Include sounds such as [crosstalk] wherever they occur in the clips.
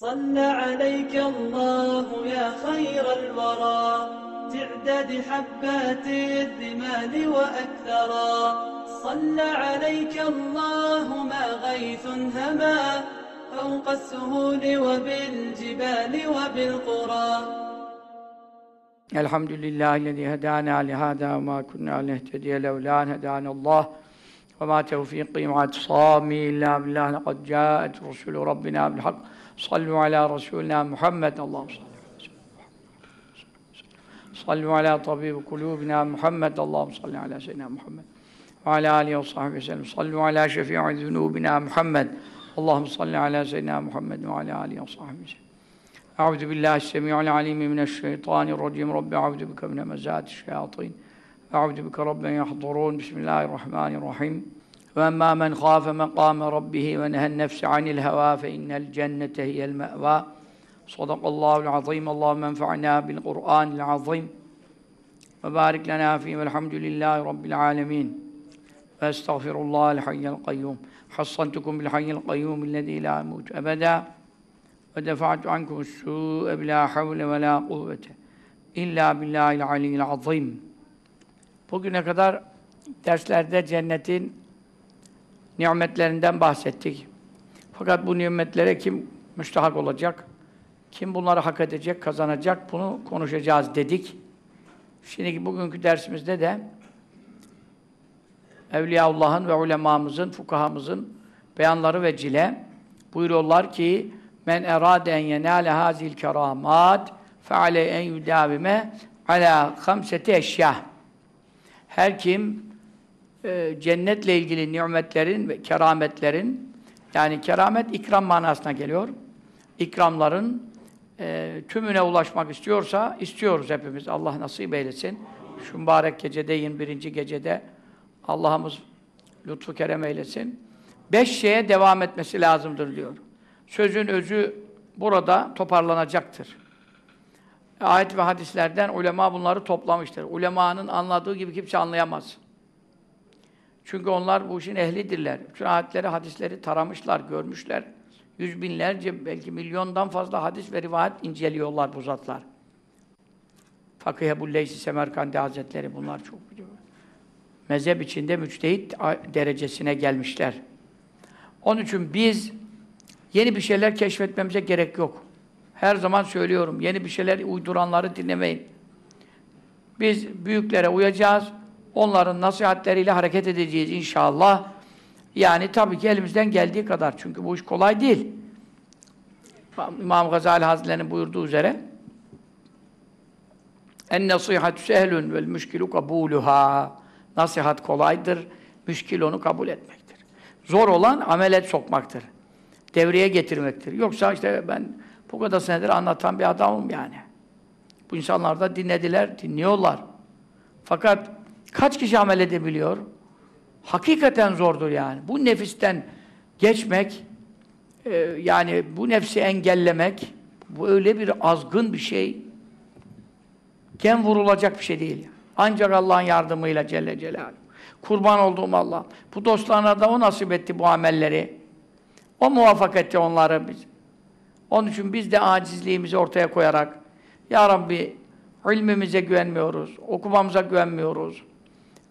صلى عليك الله يا خير الورى. تعداد حبات الرمال وأكثرا. صلى عليك الله ما غيث هما. فوق السهول وبالجبال وبالقرى. الحمد لله الذي هدانا لهذا وما كنا لنهتدي لولا أن هدانا الله. وما توفيقي مع اعتصامي إلا بالله. لقد جاءت رسل ربنا بالحق. صلوا على رسولنا محمد اللهم صل. صلوا على طبيب قلوبنا محمد اللهم صل على سيدنا محمد. وعلى آله وصحبه وسلم. صلوا على شفيع ذنوبنا محمد. اللهم صل على سيدنا محمد وعلى آله وصحبه وسلم. أعوذ بالله السميع العليم من الشيطان الرجيم. رب أعوذ بك من همزات الشياطين. أعوذ بك رب يحضرون. بسم الله الرحمن الرحيم. وأما من خاف مقام ربه ونهى النفس عن الهوى فإن الجنة هي المأوى. صدق الله العظيم. اللهم انفعنا بالقرآن العظيم. وبارك لنا فيه والحمد لله رب العالمين. وأستغفر الله الحي القيوم. حصنتكم بالحي القيوم الذي لا يموت أبدا. ودفعت عنكم السوء بلا حول ولا قوة إلا بالله العلي العظيم. Bugüne kadar derslerde cennetin nimetlerinden bahsettik. Fakat bu nimetlere kim müstahak olacak? Kim bunları hak edecek, kazanacak? Bunu konuşacağız dedik. Şimdi bugünkü dersimizde de Evliyaullah'ın ve ulemamızın, fukahamızın beyanları ve cile buyuruyorlar ki men erade en yenale hazil keramat fe ale en yudavime ala hamseti eşya her kim e, cennetle ilgili nimetlerin ve kerametlerin yani keramet ikram manasına geliyor. İkramların e, tümüne ulaşmak istiyorsa istiyoruz hepimiz. Allah nasip eylesin. Şu mübarek gecede, 21. gecede Allah'ımız lütfu kerem eylesin. Beş şeye devam etmesi lazımdır diyor. Sözün özü burada toparlanacaktır. Ayet ve hadislerden ulema bunları toplamıştır. Ulemanın anladığı gibi kimse anlayamaz. Çünkü onlar bu işin ehlidirler. Bütün ayetleri, hadisleri taramışlar, görmüşler. Yüz binlerce, belki milyondan fazla hadis ve rivayet inceliyorlar bu zatlar. Fakih Ebu Leysi Semerkandi Hazretleri bunlar çok biliyor. Mezhep içinde müçtehit derecesine gelmişler. Onun için biz yeni bir şeyler keşfetmemize gerek yok. Her zaman söylüyorum, yeni bir şeyler uyduranları dinlemeyin. Biz büyüklere uyacağız, onların nasihatleriyle hareket edeceğiz inşallah. Yani tabii ki elimizden geldiği kadar. Çünkü bu iş kolay değil. İmam Gazali Hazretleri'nin buyurduğu üzere en nasihatü sehlün vel müşkilu kabuluha nasihat kolaydır, müşkil onu kabul etmektir. Zor olan amele sokmaktır. Devreye getirmektir. Yoksa işte ben bu kadar senedir anlatan bir adamım yani. Bu insanlar da dinlediler, dinliyorlar. Fakat kaç kişi amel edebiliyor? Hakikaten zordur yani. Bu nefisten geçmek, e, yani bu nefsi engellemek, bu öyle bir azgın bir şey, gem vurulacak bir şey değil. Ancak Allah'ın yardımıyla Celle Celaluhu. Kurban olduğum Allah. Bu dostlarına da o nasip etti bu amelleri. O muvaffak etti onları biz. Onun için biz de acizliğimizi ortaya koyarak Ya Rabbi ilmimize güvenmiyoruz, okumamıza güvenmiyoruz,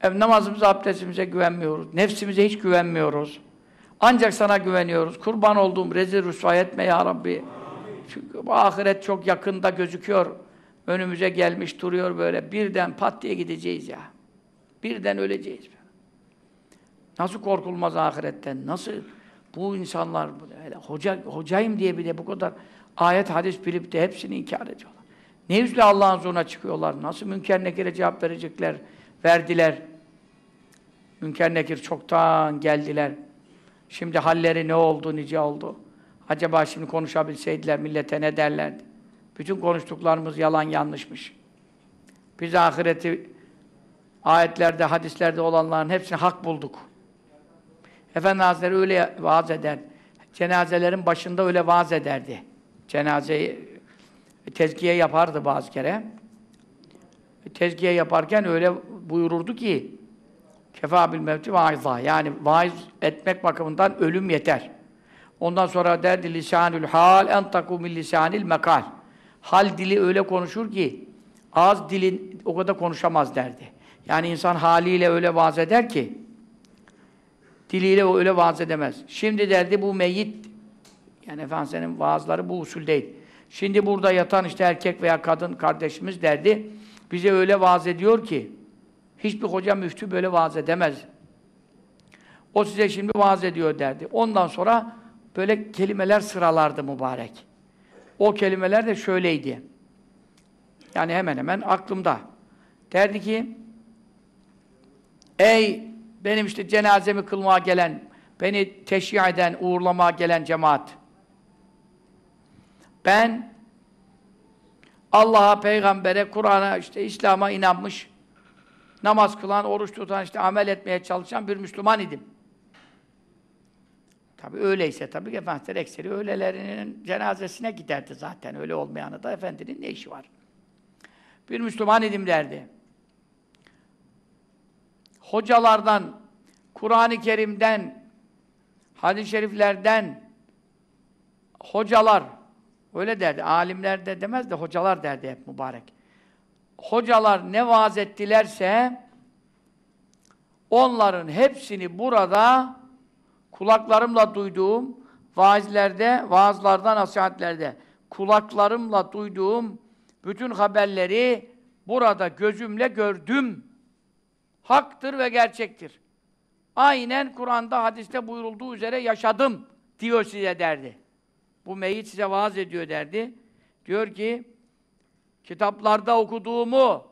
ev namazımıza, abdestimize güvenmiyoruz, nefsimize hiç güvenmiyoruz. Ancak sana güveniyoruz. Kurban olduğum rezil rüsva etme Ya Rabbi. Çünkü ahiret çok yakında gözüküyor. Önümüze gelmiş duruyor böyle. Birden pat diye gideceğiz ya. Birden öleceğiz. Nasıl korkulmaz ahiretten? Nasıl bu insanlar öyle hoca hocayım diye bile bu kadar ayet hadis bilip de hepsini inkar ediyorlar. Ne yüzle Allah'ın zoruna çıkıyorlar? Nasıl münker nekire cevap verecekler? Verdiler. Münker nekir çoktan geldiler. Şimdi halleri ne oldu, nice oldu? Acaba şimdi konuşabilseydiler millete ne derlerdi? Bütün konuştuklarımız yalan yanlışmış. Biz ahireti ayetlerde, hadislerde olanların hepsini hak bulduk. Efendi Hazretleri öyle vaaz eder. Cenazelerin başında öyle vaaz ederdi. Cenazeyi tezkiye yapardı bazı kere. Tezkiye yaparken öyle buyururdu ki kefa bil mevti vaizah. Yani vaiz etmek bakımından ölüm yeter. Ondan sonra derdi lisanül hal en taku min lisanil mekal. Hal dili öyle konuşur ki ağız dilin o kadar konuşamaz derdi. Yani insan haliyle öyle vaaz eder ki diliyle öyle vaaz edemez. Şimdi derdi bu meyyit yani Efendimiz'in vaazları bu usuldeydi. Şimdi burada yatan işte erkek veya kadın kardeşimiz derdi bize öyle vaaz ediyor ki hiçbir hoca müftü böyle vaaz edemez. O size şimdi vaaz ediyor derdi. Ondan sonra böyle kelimeler sıralardı mübarek. O kelimeler de şöyleydi. Yani hemen hemen aklımda. Derdi ki Ey benim işte cenazemi kılmaya gelen, beni teşhi eden, uğurlamaya gelen cemaat. Ben Allah'a, peygambere, Kur'an'a, işte İslam'a inanmış, namaz kılan, oruç tutan, işte amel etmeye çalışan bir Müslüman idim. Tabi öyleyse tabi Efendimiz ekseri öylelerinin cenazesine giderdi zaten. Öyle olmayanı da Efendinin ne işi var? Bir Müslüman idim derdi. Hocalardan, Kur'an-ı Kerim'den, hadis-i şeriflerden, hocalar, öyle derdi, alimler de demez de hocalar derdi hep mübarek. Hocalar ne vaaz ettilerse, onların hepsini burada kulaklarımla duyduğum vaazlerde, vaazlarda, nasihatlerde kulaklarımla duyduğum bütün haberleri burada gözümle gördüm. Haktır ve gerçektir. Aynen Kur'an'da, hadiste buyurulduğu üzere yaşadım diyor size derdi. Bu meyit size vaaz ediyor derdi. Diyor ki, kitaplarda okuduğumu,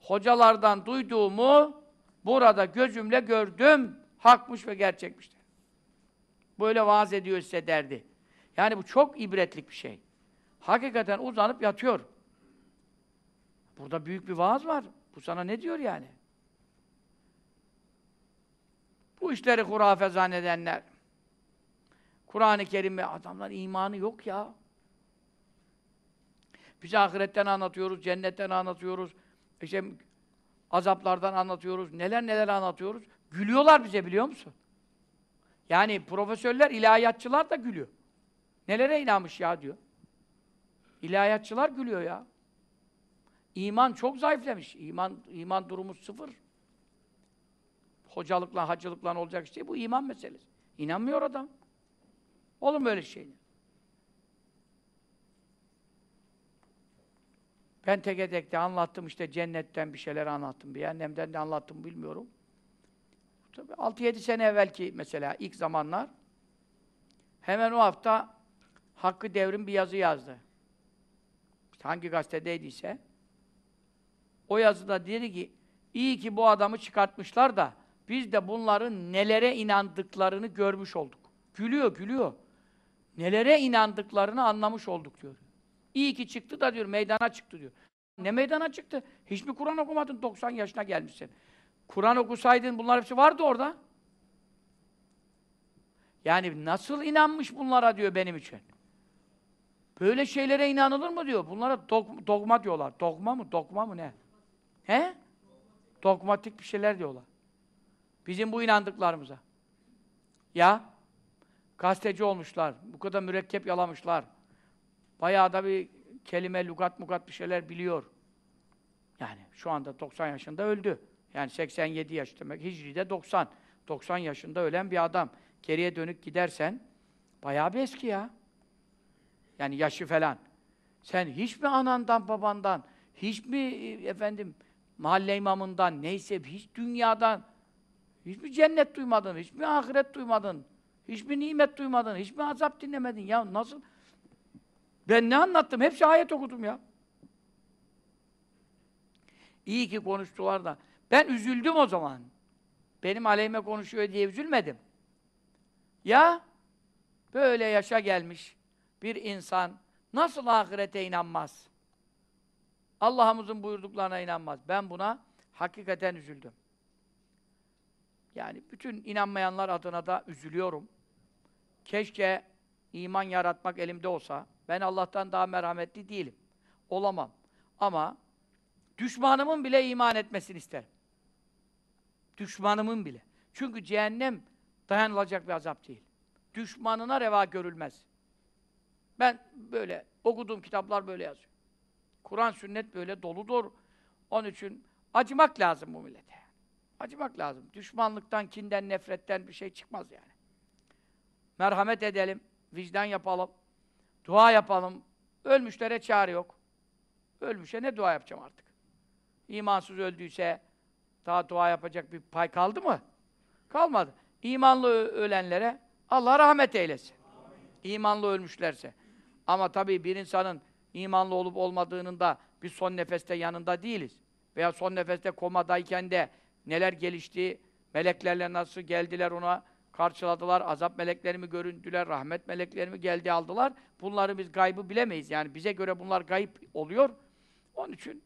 hocalardan duyduğumu burada gözümle gördüm. Hakmış ve gerçekmiştir. Böyle vaaz ediyor size derdi. Yani bu çok ibretlik bir şey. Hakikaten uzanıp yatıyor. Burada büyük bir vaaz var. Bu sana ne diyor yani? Bu işleri hurafe zannedenler. Kur'an-ı Kerim'e adamlar imanı yok ya. Biz ahiretten anlatıyoruz, cennetten anlatıyoruz, işte azaplardan anlatıyoruz, neler neler anlatıyoruz. Gülüyorlar bize biliyor musun? Yani profesörler, ilahiyatçılar da gülüyor. Nelere inanmış ya diyor. İlahiyatçılar gülüyor ya. İman çok zayıflamış. İman, iman durumu sıfır. Hocalıkla, hacılıkla olacak şey bu iman meselesi. İnanmıyor adam. Olur mu öyle şey? Ben teke tekte anlattım işte cennetten bir şeyler anlattım. Bir annemden de anlattım bilmiyorum. Tabii 6-7 sene evvelki mesela ilk zamanlar hemen o hafta Hakkı Devrim bir yazı yazdı. İşte hangi gazetedeydiyse o yazıda dedi ki iyi ki bu adamı çıkartmışlar da biz de bunların nelere inandıklarını görmüş olduk. Gülüyor, gülüyor. Nelere inandıklarını anlamış olduk diyor. İyi ki çıktı da diyor, meydana çıktı diyor. Ne meydana çıktı? Hiç mi Kur'an okumadın 90 yaşına gelmişsin? Kur'an okusaydın bunlar hepsi vardı orada. Yani nasıl inanmış bunlara diyor benim için. Böyle şeylere inanılır mı diyor. Bunlara dog dogma diyorlar. Dogma mı? Dogma mı ne? He? Dogmatik bir şeyler diyorlar. Bizim bu inandıklarımıza. Ya gazeteci olmuşlar. Bu kadar mürekkep yalamışlar. Bayağı da bir kelime, lugat mukat bir şeyler biliyor. Yani şu anda 90 yaşında öldü. Yani 87 yaş demek. Hicri'de 90. 90 yaşında ölen bir adam. Geriye dönük gidersen bayağı bir eski ya. Yani yaşı falan. Sen hiç mi anandan, babandan, hiç mi efendim mahalle imamından, neyse hiç dünyadan, hiç mi cennet duymadın, hiç mi ahiret duymadın, hiç mi nimet duymadın, hiç mi azap dinlemedin ya nasıl? Ben ne anlattım? Hepsi ayet okudum ya. İyi ki konuştular da. Ben üzüldüm o zaman. Benim aleyhime konuşuyor diye üzülmedim. Ya böyle yaşa gelmiş bir insan nasıl ahirete inanmaz? Allah'ımızın buyurduklarına inanmaz. Ben buna hakikaten üzüldüm. Yani bütün inanmayanlar adına da üzülüyorum. Keşke iman yaratmak elimde olsa. Ben Allah'tan daha merhametli değilim. Olamam. Ama düşmanımın bile iman etmesini isterim. Düşmanımın bile. Çünkü cehennem dayanılacak bir azap değil. düşmanına reva görülmez. Ben böyle okuduğum kitaplar böyle yazıyor. Kur'an sünnet böyle doludur. Onun için acımak lazım bu millete. Acımak lazım. Düşmanlıktan, kinden, nefretten bir şey çıkmaz yani. Merhamet edelim, vicdan yapalım, dua yapalım. Ölmüşlere çare yok. Ölmüşe ne dua yapacağım artık? İmansız öldüyse daha dua yapacak bir pay kaldı mı? Kalmadı. İmanlı ölenlere Allah rahmet eylesin. İmanlı ölmüşlerse. Ama tabii bir insanın imanlı olup olmadığının da biz son nefeste yanında değiliz. Veya son nefeste komadayken de neler gelişti, meleklerle nasıl geldiler ona, karşıladılar, azap melekleri mi göründüler, rahmet melekleri mi geldi aldılar. Bunları biz gaybı bilemeyiz. Yani bize göre bunlar gayip oluyor. Onun için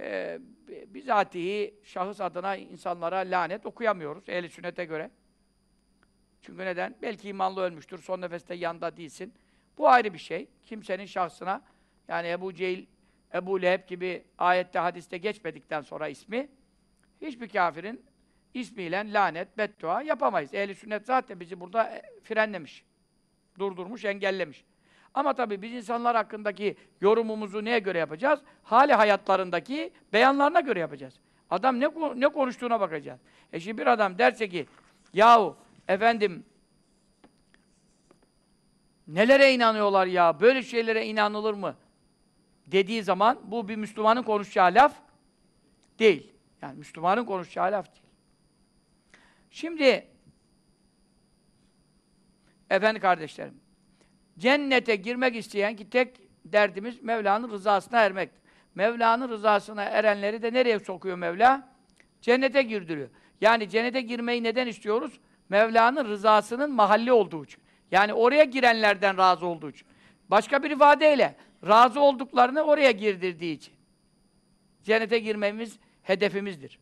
e, bizatihi şahıs adına insanlara lanet okuyamıyoruz ehli sünnete göre. Çünkü neden? Belki imanlı ölmüştür, son nefeste yanda değilsin. Bu ayrı bir şey. Kimsenin şahsına, yani Ebu Cehil, Ebu Leheb gibi ayette, hadiste geçmedikten sonra ismi, hiçbir kafirin ismiyle lanet, beddua yapamayız. Ehli sünnet zaten bizi burada e, frenlemiş, durdurmuş, engellemiş. Ama tabii biz insanlar hakkındaki yorumumuzu neye göre yapacağız? Hali hayatlarındaki beyanlarına göre yapacağız. Adam ne ne konuştuğuna bakacağız. E şimdi bir adam derse ki, yahu efendim nelere inanıyorlar ya, böyle şeylere inanılır mı? Dediği zaman bu bir Müslümanın konuşacağı laf değil. Yani Müslümanın konuşacağı laf değil. Şimdi efendi kardeşlerim, cennete girmek isteyen ki tek derdimiz Mevla'nın rızasına ermek. Mevla'nın rızasına erenleri de nereye sokuyor Mevla? Cennete girdiriyor. Yani cennete girmeyi neden istiyoruz? Mevla'nın rızasının mahalli olduğu için. Yani oraya girenlerden razı olduğu için. Başka bir ifadeyle razı olduklarını oraya girdirdiği için. Cennete girmemiz hedefimizdir.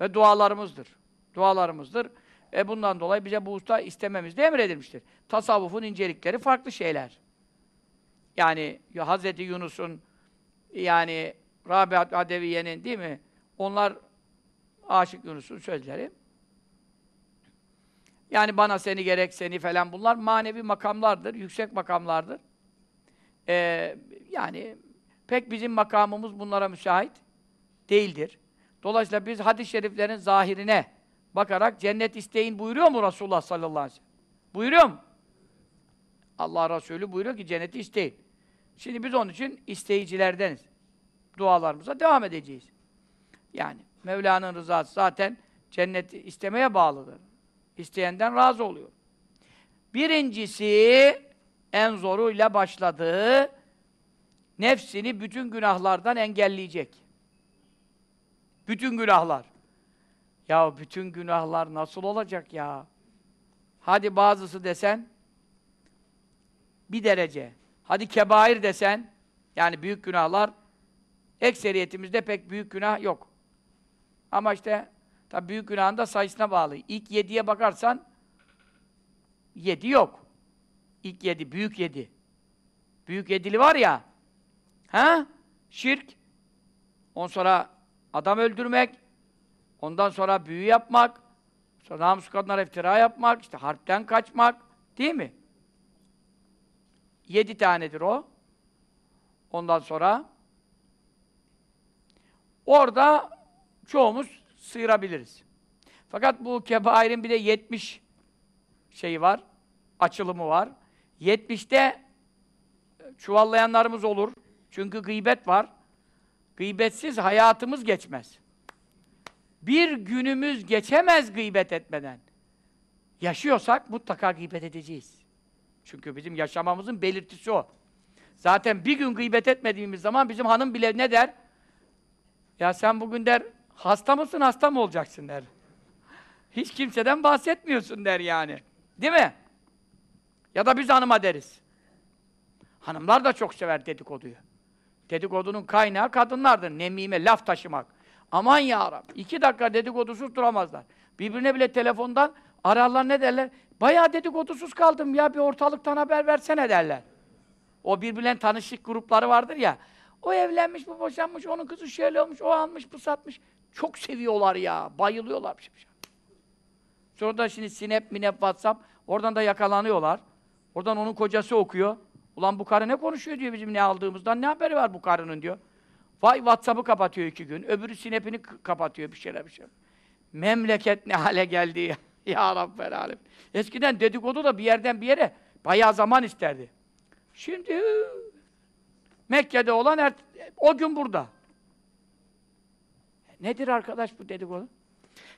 Ve dualarımızdır. Dualarımızdır. E bundan dolayı bize bu usta istememiz de emredilmiştir. Tasavvufun incelikleri farklı şeyler. Yani Hz. Yunus'un yani Rabiat Adeviye'nin değil mi? Onlar Aşık Yunus'un sözleri. Yani bana seni gerek seni falan bunlar manevi makamlardır, yüksek makamlardır. Ee, yani pek bizim makamımız bunlara müsait değildir. Dolayısıyla biz hadis-i şeriflerin zahirine bakarak cennet isteyin buyuruyor mu Resulullah sallallahu aleyhi ve sellem? Buyuruyor mu? Allah Resulü buyuruyor ki cenneti isteyin. Şimdi biz onun için isteyicilerdeniz. Dualarımıza devam edeceğiz. Yani Mevla'nın rızası zaten cenneti istemeye bağlıdır. İsteyenden razı oluyor. Birincisi en zoruyla başladığı nefsini bütün günahlardan engelleyecek. Bütün günahlar. Ya bütün günahlar nasıl olacak ya? Hadi bazısı desen bir derece. Hadi kebair desen yani büyük günahlar ekseriyetimizde pek büyük günah yok. Ama işte tabi büyük günahın da sayısına bağlı. İlk yediye bakarsan yedi yok. İlk yedi, büyük yedi. Büyük yedili var ya ha? Şirk ondan sonra adam öldürmek ondan sonra büyü yapmak sonra namus kadınlara iftira yapmak işte harpten kaçmak değil mi? Yedi tanedir o. Ondan sonra orada çoğumuz sıyırabiliriz. Fakat bu kebairin bir de 70 şeyi var, açılımı var. 70'te çuvallayanlarımız olur. Çünkü gıybet var. Gıybetsiz hayatımız geçmez. Bir günümüz geçemez gıybet etmeden. Yaşıyorsak mutlaka gıybet edeceğiz. Çünkü bizim yaşamamızın belirtisi o. Zaten bir gün gıybet etmediğimiz zaman bizim hanım bile ne der? Ya sen bugün der, hasta mısın, hasta mı olacaksın der. Hiç kimseden bahsetmiyorsun der yani. Değil mi? Ya da biz hanıma deriz. Hanımlar da çok sever dedikoduyu. Dedikodunun kaynağı kadınlardır. Nemime, laf taşımak. Aman ya Rabbi, iki dakika dedikodusuz duramazlar. Birbirine bile telefondan ararlar ne derler? Bayağı dedikodusuz kaldım ya, bir ortalıktan haber versene derler. O birbirlerinin tanışık grupları vardır ya. O evlenmiş, bu boşanmış, onun kızı şöyle olmuş, o almış, bu satmış. Çok seviyorlar ya, bayılıyorlar. Sonra da şimdi Sinep, Minep, WhatsApp, Oradan da yakalanıyorlar. Oradan onun kocası okuyor. Ulan bu karı ne konuşuyor diyor bizim ne aldığımızdan. Ne haberi var bu karının diyor. Vay WhatsApp'ı kapatıyor iki gün. Öbürü Snap'ini k- kapatıyor bir şeyler bir şeyler. Memleket ne hale geldi ya. [laughs] ya Rabbel Alem. Eskiden dedikodu da bir yerden bir yere bayağı zaman isterdi. Şimdi Mekke'de olan her, o gün burada. Nedir arkadaş bu dedikodu?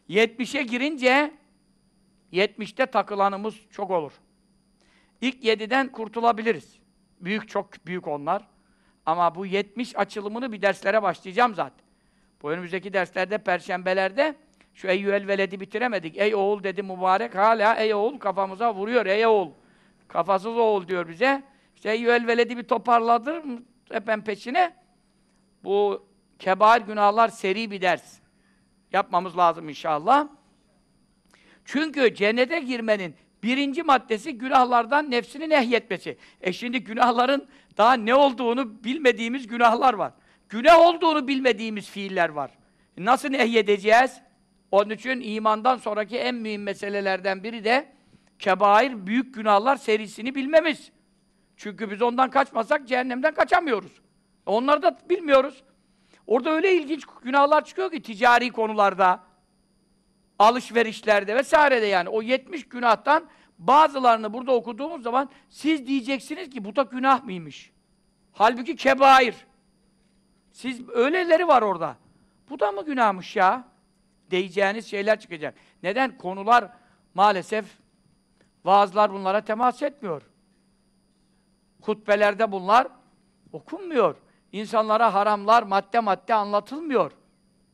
70'e girince 70'te takılanımız çok olur. İlk 7'den kurtulabiliriz. Büyük çok büyük onlar. Ama bu 70 açılımını bir derslere başlayacağım zaten. Bu önümüzdeki derslerde, perşembelerde şu Eyyüel Veled'i bitiremedik. Ey oğul dedi mübarek, hala ey oğul kafamıza vuruyor, ey oğul. Kafasız oğul diyor bize. İşte Eyyüel Veled'i bir toparladır hepen peşine. Bu kebair günahlar seri bir ders. Yapmamız lazım inşallah. Çünkü cennete girmenin birinci maddesi günahlardan nefsini nehyetmesi. E şimdi günahların daha ne olduğunu bilmediğimiz günahlar var. Günah olduğunu bilmediğimiz fiiller var. Nasıl nehyedeceğiz? Onun için imandan sonraki en mühim meselelerden biri de kebair, büyük günahlar serisini bilmemiz. Çünkü biz ondan kaçmasak cehennemden kaçamıyoruz. Onları da bilmiyoruz. Orada öyle ilginç günahlar çıkıyor ki ticari konularda, alışverişlerde vesairede yani. O 70 günahtan bazılarını burada okuduğumuz zaman siz diyeceksiniz ki bu da günah mıymış? Halbuki kebair. Siz öyleleri var orada. Bu da mı günahmış ya? Diyeceğiniz şeyler çıkacak. Neden? Konular maalesef vaazlar bunlara temas etmiyor. Hutbelerde bunlar okunmuyor. İnsanlara haramlar madde madde anlatılmıyor.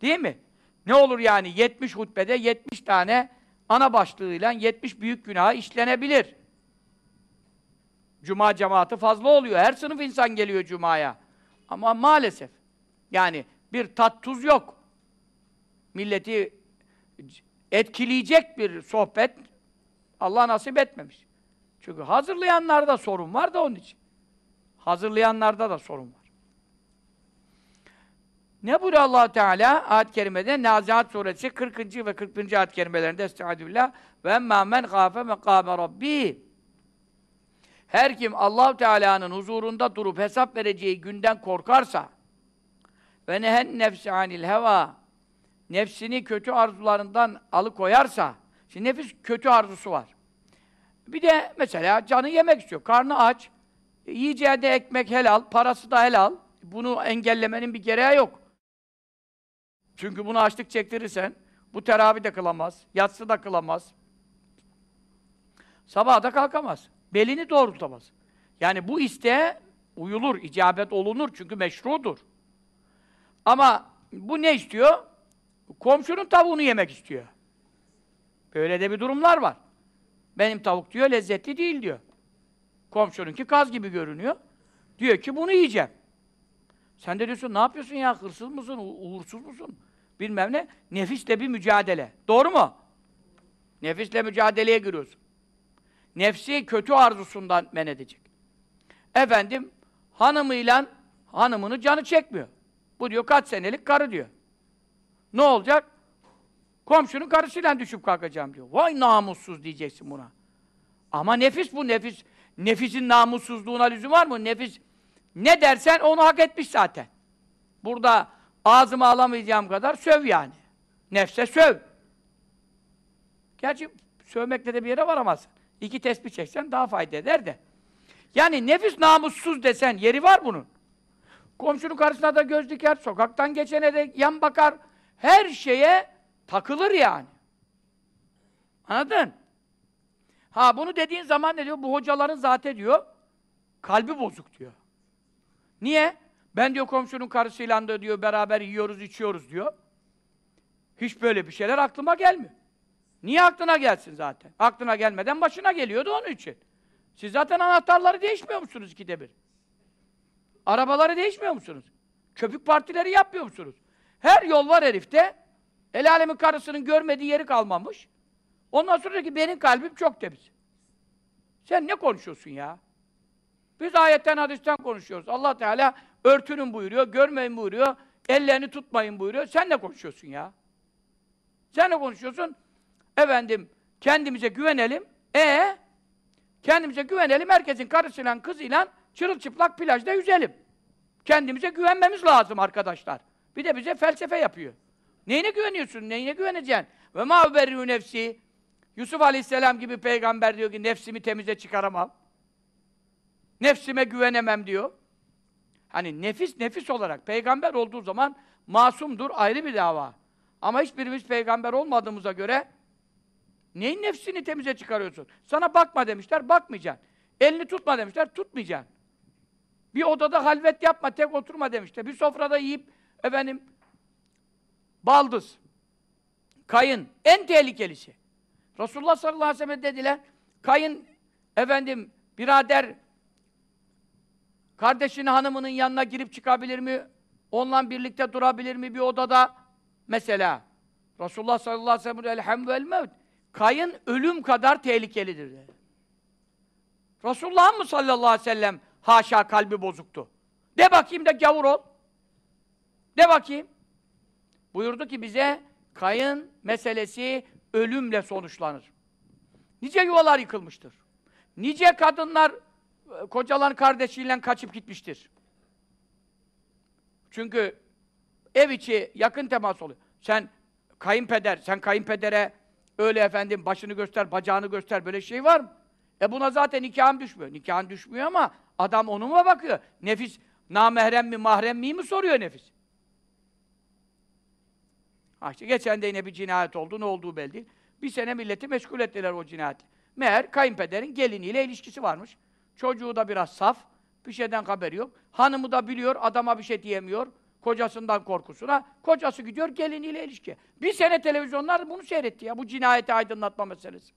Değil mi? Ne olur yani 70 hutbede 70 tane ana başlığıyla 70 büyük günah işlenebilir. Cuma cemaati fazla oluyor. Her sınıf insan geliyor cumaya. Ama maalesef yani bir tat tuz yok. Milleti etkileyecek bir sohbet Allah nasip etmemiş. Çünkü hazırlayanlarda sorun var da onun için. Hazırlayanlarda da sorun var. Ne buyuruyor allah Teala ayet-i kerimede? Nazihat suresi 40. ve 41. ayet-i kerimelerinde Estağfirullah ve emmâ men gâfe mekâme rabbi her kim allah Teala'nın huzurunda durup hesap vereceği günden korkarsa ve nehen nefsi anil heva nefsini kötü arzularından alıkoyarsa şimdi nefis kötü arzusu var. Bir de mesela canı yemek istiyor. Karnı aç. Yiyeceği de ekmek helal, parası da helal. Bunu engellemenin bir gereği yok. Çünkü bunu açlık çektirirsen bu teravih de kılamaz, yatsı da kılamaz. Sabaha da kalkamaz. Belini doğrultamaz. Yani bu isteğe uyulur, icabet olunur çünkü meşrudur. Ama bu ne istiyor? Komşunun tavuğunu yemek istiyor. Böyle de bir durumlar var. Benim tavuk diyor lezzetli değil diyor. Komşununki kaz gibi görünüyor. Diyor ki bunu yiyeceğim. Sen de diyorsun ne yapıyorsun ya hırsız mısın, uğursuz musun? Bilmem ne. Nefisle bir mücadele. Doğru mu? Nefisle mücadeleye giriyorsun. Nefsi kötü arzusundan men edecek. Efendim hanımıyla hanımını canı çekmiyor. Bu diyor kaç senelik karı diyor. Ne olacak? Komşunun karısıyla düşüp kalkacağım diyor. Vay namussuz diyeceksin buna. Ama nefis bu nefis. Nefisin namussuzluğuna lüzum var mı? Nefis ne dersen onu hak etmiş zaten. Burada ağzıma alamayacağım kadar söv yani. Nefse söv. Gerçi sövmekle de bir yere varamazsın. İki tesbih çeksen daha fayda eder de. Yani nefis namussuz desen yeri var bunun. Komşunun karşısına da göz diker, sokaktan geçene de yan bakar. Her şeye takılır yani. Anladın? Ha bunu dediğin zaman ne diyor? Bu hocaların zaten diyor, kalbi bozuk diyor. Niye? Ben diyor komşunun karısıyla da diyor beraber yiyoruz, içiyoruz diyor. Hiç böyle bir şeyler aklıma gelmiyor. Niye aklına gelsin zaten? Aklına gelmeden başına geliyordu onun için. Siz zaten anahtarları değişmiyor musunuz ikide bir? Arabaları değişmiyor musunuz? Köpük partileri yapmıyor musunuz? Her yol var herifte. El alemin karısının görmediği yeri kalmamış. Ondan sonra ki benim kalbim çok temiz. Sen ne konuşuyorsun ya? Biz ayetten, hadisten konuşuyoruz. Allah Teala örtünün buyuruyor, görmeyin buyuruyor, ellerini tutmayın buyuruyor. Sen ne konuşuyorsun ya? Sen ne konuşuyorsun? Efendim, kendimize güvenelim. E Kendimize güvenelim, herkesin karısıyla, kızıyla çırılçıplak plajda yüzelim. Kendimize güvenmemiz lazım arkadaşlar. Bir de bize felsefe yapıyor. Neyine güveniyorsun, neyine güveneceksin? Ve ma uberri'u nefsi. Yusuf Aleyhisselam gibi peygamber diyor ki nefsimi temize çıkaramam. Nefsime güvenemem diyor. Hani nefis nefis olarak peygamber olduğu zaman masumdur ayrı bir dava. Ama hiçbirimiz peygamber olmadığımıza göre neyin nefsini temize çıkarıyorsun? Sana bakma demişler, bakmayacaksın. Elini tutma demişler, tutmayacaksın. Bir odada halvet yapma, tek oturma demişler. Bir sofrada yiyip efendim baldız, kayın en tehlikelisi. Resulullah sallallahu aleyhi ve sellem dediler, kayın efendim birader kardeşinin hanımının yanına girip çıkabilir mi? Onunla birlikte durabilir mi bir odada? Mesela Resulullah sallallahu aleyhi ve sellem elham vel mevt. Kayın ölüm kadar tehlikelidir dedi. Resulullah mı sallallahu aleyhi ve sellem haşa kalbi bozuktu. De bakayım da gavur ol. De bakayım. Buyurdu ki bize kayın meselesi ölümle sonuçlanır. Nice yuvalar yıkılmıştır. Nice kadınlar kocaların kardeşiyle kaçıp gitmiştir. Çünkü ev içi yakın temas oluyor. Sen kayınpeder, sen kayınpedere öyle efendim başını göster, bacağını göster böyle şey var mı? E buna zaten nikahın düşmüyor. Nikahın düşmüyor ama adam onu mu bakıyor? Nefis namahrem mi, mahrem mi mi soruyor nefis. Ha işte geçen de yine bir cinayet oldu, ne olduğu belli. Bir sene milleti meşgul ettiler o cinayetle. Meğer kayınpederin geliniyle ilişkisi varmış. Çocuğu da biraz saf, bir şeyden haberi yok. Hanımı da biliyor, adama bir şey diyemiyor. Kocasından korkusuna. Kocası gidiyor geliniyle ilişki. Bir sene televizyonlar bunu seyretti ya, bu cinayeti aydınlatma meselesi.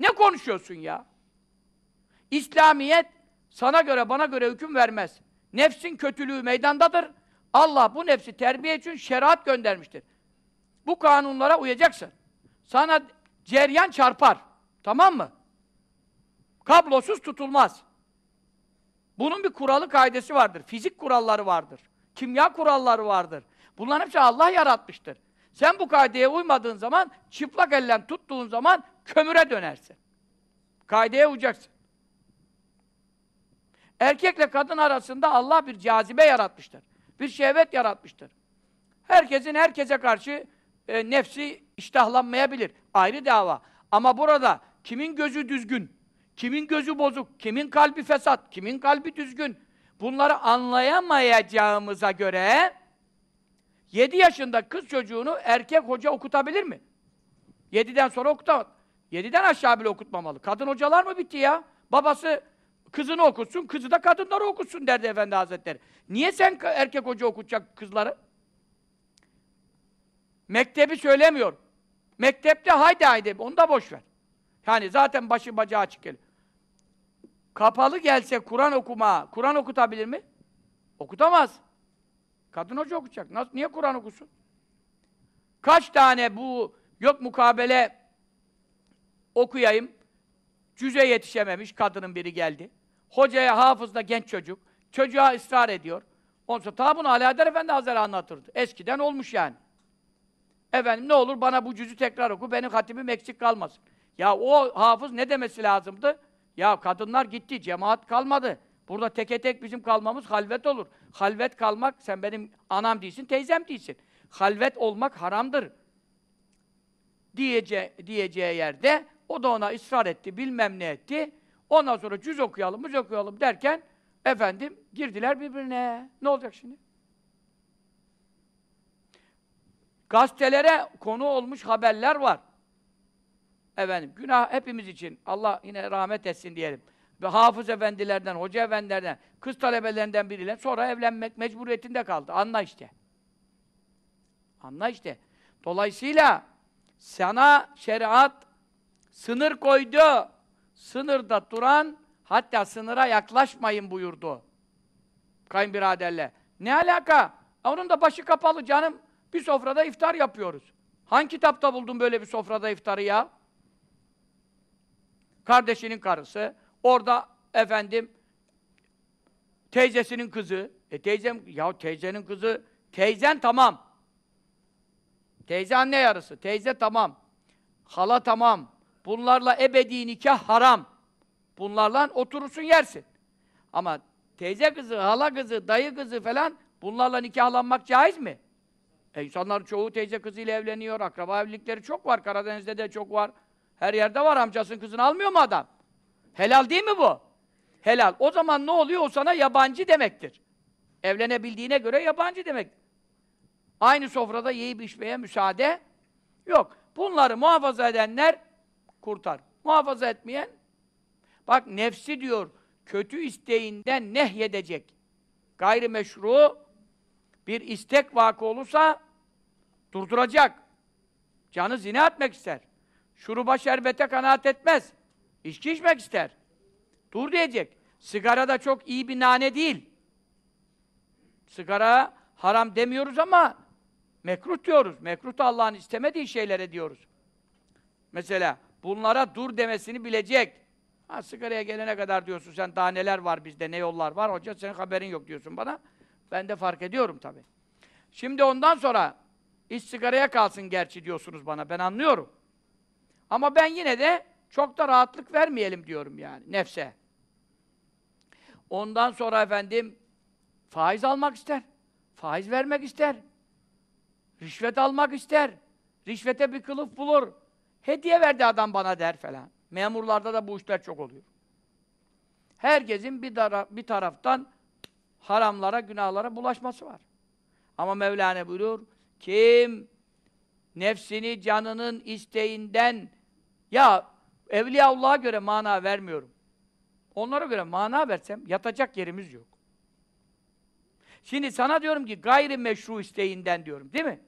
Ne konuşuyorsun ya? İslamiyet sana göre, bana göre hüküm vermez. Nefsin kötülüğü meydandadır. Allah bu nefsi terbiye için şeriat göndermiştir. Bu kanunlara uyacaksın. Sana ceryan çarpar. Tamam mı? Kablosuz tutulmaz. Bunun bir kuralı kaidesi vardır. Fizik kuralları vardır. Kimya kuralları vardır. Bunların hepsi Allah yaratmıştır. Sen bu kaideye uymadığın zaman, çıplak ellen tuttuğun zaman kömüre dönersin. Kaideye uyacaksın. Erkekle kadın arasında Allah bir cazibe yaratmıştır. Bir şehvet yaratmıştır. Herkesin herkese karşı e, nefsi iştahlanmayabilir. Ayrı dava. Ama burada kimin gözü düzgün, kimin gözü bozuk, kimin kalbi fesat, kimin kalbi düzgün bunları anlayamayacağımıza göre 7 yaşında kız çocuğunu erkek hoca okutabilir mi? 7'den sonra okutamaz. 7'den aşağı bile okutmamalı. Kadın hocalar mı bitti ya? Babası kızını okutsun, kızı da kadınları okutsun derdi Efendi Hazretleri. Niye sen erkek hoca okutacak kızları? Mektebi söylemiyor. Mektepte haydi haydi, onu da boş ver. Yani zaten başı bacağı açık geliyor. Kapalı gelse Kur'an okuma, Kur'an okutabilir mi? Okutamaz. Kadın hoca okutacak. Nasıl, niye Kur'an okusun? Kaç tane bu yok mukabele okuyayım, cüze yetişememiş kadının biri geldi. Hocaya hafızda genç çocuk, çocuğa ısrar ediyor. Ondan sonra ta bunu Haydar Efendi Hazretleri anlatırdı. Eskiden olmuş yani. Efendim ne olur bana bu cüzü tekrar oku, benim hatimim eksik kalmasın. Ya o hafız ne demesi lazımdı? Ya kadınlar gitti, cemaat kalmadı. Burada teke tek bizim kalmamız halvet olur. Halvet kalmak, sen benim anam değilsin, teyzem değilsin. Halvet olmak haramdır. Diyece diyeceği yerde o da ona ısrar etti, bilmem ne etti. Ondan sonra cüz okuyalım, müz okuyalım derken efendim girdiler birbirine. Ne olacak şimdi? Gazetelere konu olmuş haberler var. Efendim, günah hepimiz için. Allah yine rahmet etsin diyelim. Ve hafız efendilerden, hoca efendilerden, kız talebelerinden biriyle sonra evlenmek mecburiyetinde kaldı. Anla işte. Anla işte. Dolayısıyla sana şeriat sınır koydu. Sınırda duran, hatta sınıra yaklaşmayın buyurdu. Kayınbiraderle. Ne alaka? Onun da başı kapalı canım. Bir sofrada iftar yapıyoruz. Hangi kitapta buldun böyle bir sofrada iftarı ya? Kardeşinin karısı, orada efendim teyzesinin kızı. E teyzem, ya teyzenin kızı, teyzen tamam. Teyze anne yarısı, teyze tamam. Hala tamam. Bunlarla ebedi nikah haram. Bunlarla oturursun yersin. Ama teyze kızı, hala kızı, dayı kızı falan bunlarla nikahlanmak caiz mi? E insanlar çoğu teyze kızıyla evleniyor. Akraba evlilikleri çok var. Karadeniz'de de çok var. Her yerde var. Amcasının kızını almıyor mu adam? Helal değil mi bu? Helal. O zaman ne oluyor? O sana yabancı demektir. Evlenebildiğine göre yabancı demek. Aynı sofrada yiyip içmeye müsaade yok. Bunları muhafaza edenler kurtar. Muhafaza etmeyen bak nefsi diyor kötü isteğinden nehyedecek. Gayrimeşru bir istek vakı olursa durduracak. Canı zina etmek ister. Şuruba şerbete kanaat etmez. İçki içmek ister. Dur diyecek. Sigara da çok iyi bir nane değil. Sigara haram demiyoruz ama mekruh diyoruz. Mekruh Allah'ın istemediği şeylere diyoruz. Mesela bunlara dur demesini bilecek. Ha sigaraya gelene kadar diyorsun sen daha neler var bizde, ne yollar var. Hoca senin haberin yok diyorsun bana. Ben de fark ediyorum tabii. Şimdi ondan sonra iş sigaraya kalsın gerçi diyorsunuz bana. Ben anlıyorum. Ama ben yine de çok da rahatlık vermeyelim diyorum yani nefse. Ondan sonra efendim faiz almak ister. Faiz vermek ister. Rişvet almak ister. Rişvete bir kılıf bulur. Hediye verdi adam bana der falan. Memurlarda da bu işler çok oluyor. Herkesin bir, tara bir taraftan haramlara, günahlara bulaşması var. Ama Mevlana buyuruyor, kim nefsini canının isteğinden ya Evliyaullah'a göre mana vermiyorum. Onlara göre mana versem yatacak yerimiz yok. Şimdi sana diyorum ki gayri meşru isteğinden diyorum değil mi?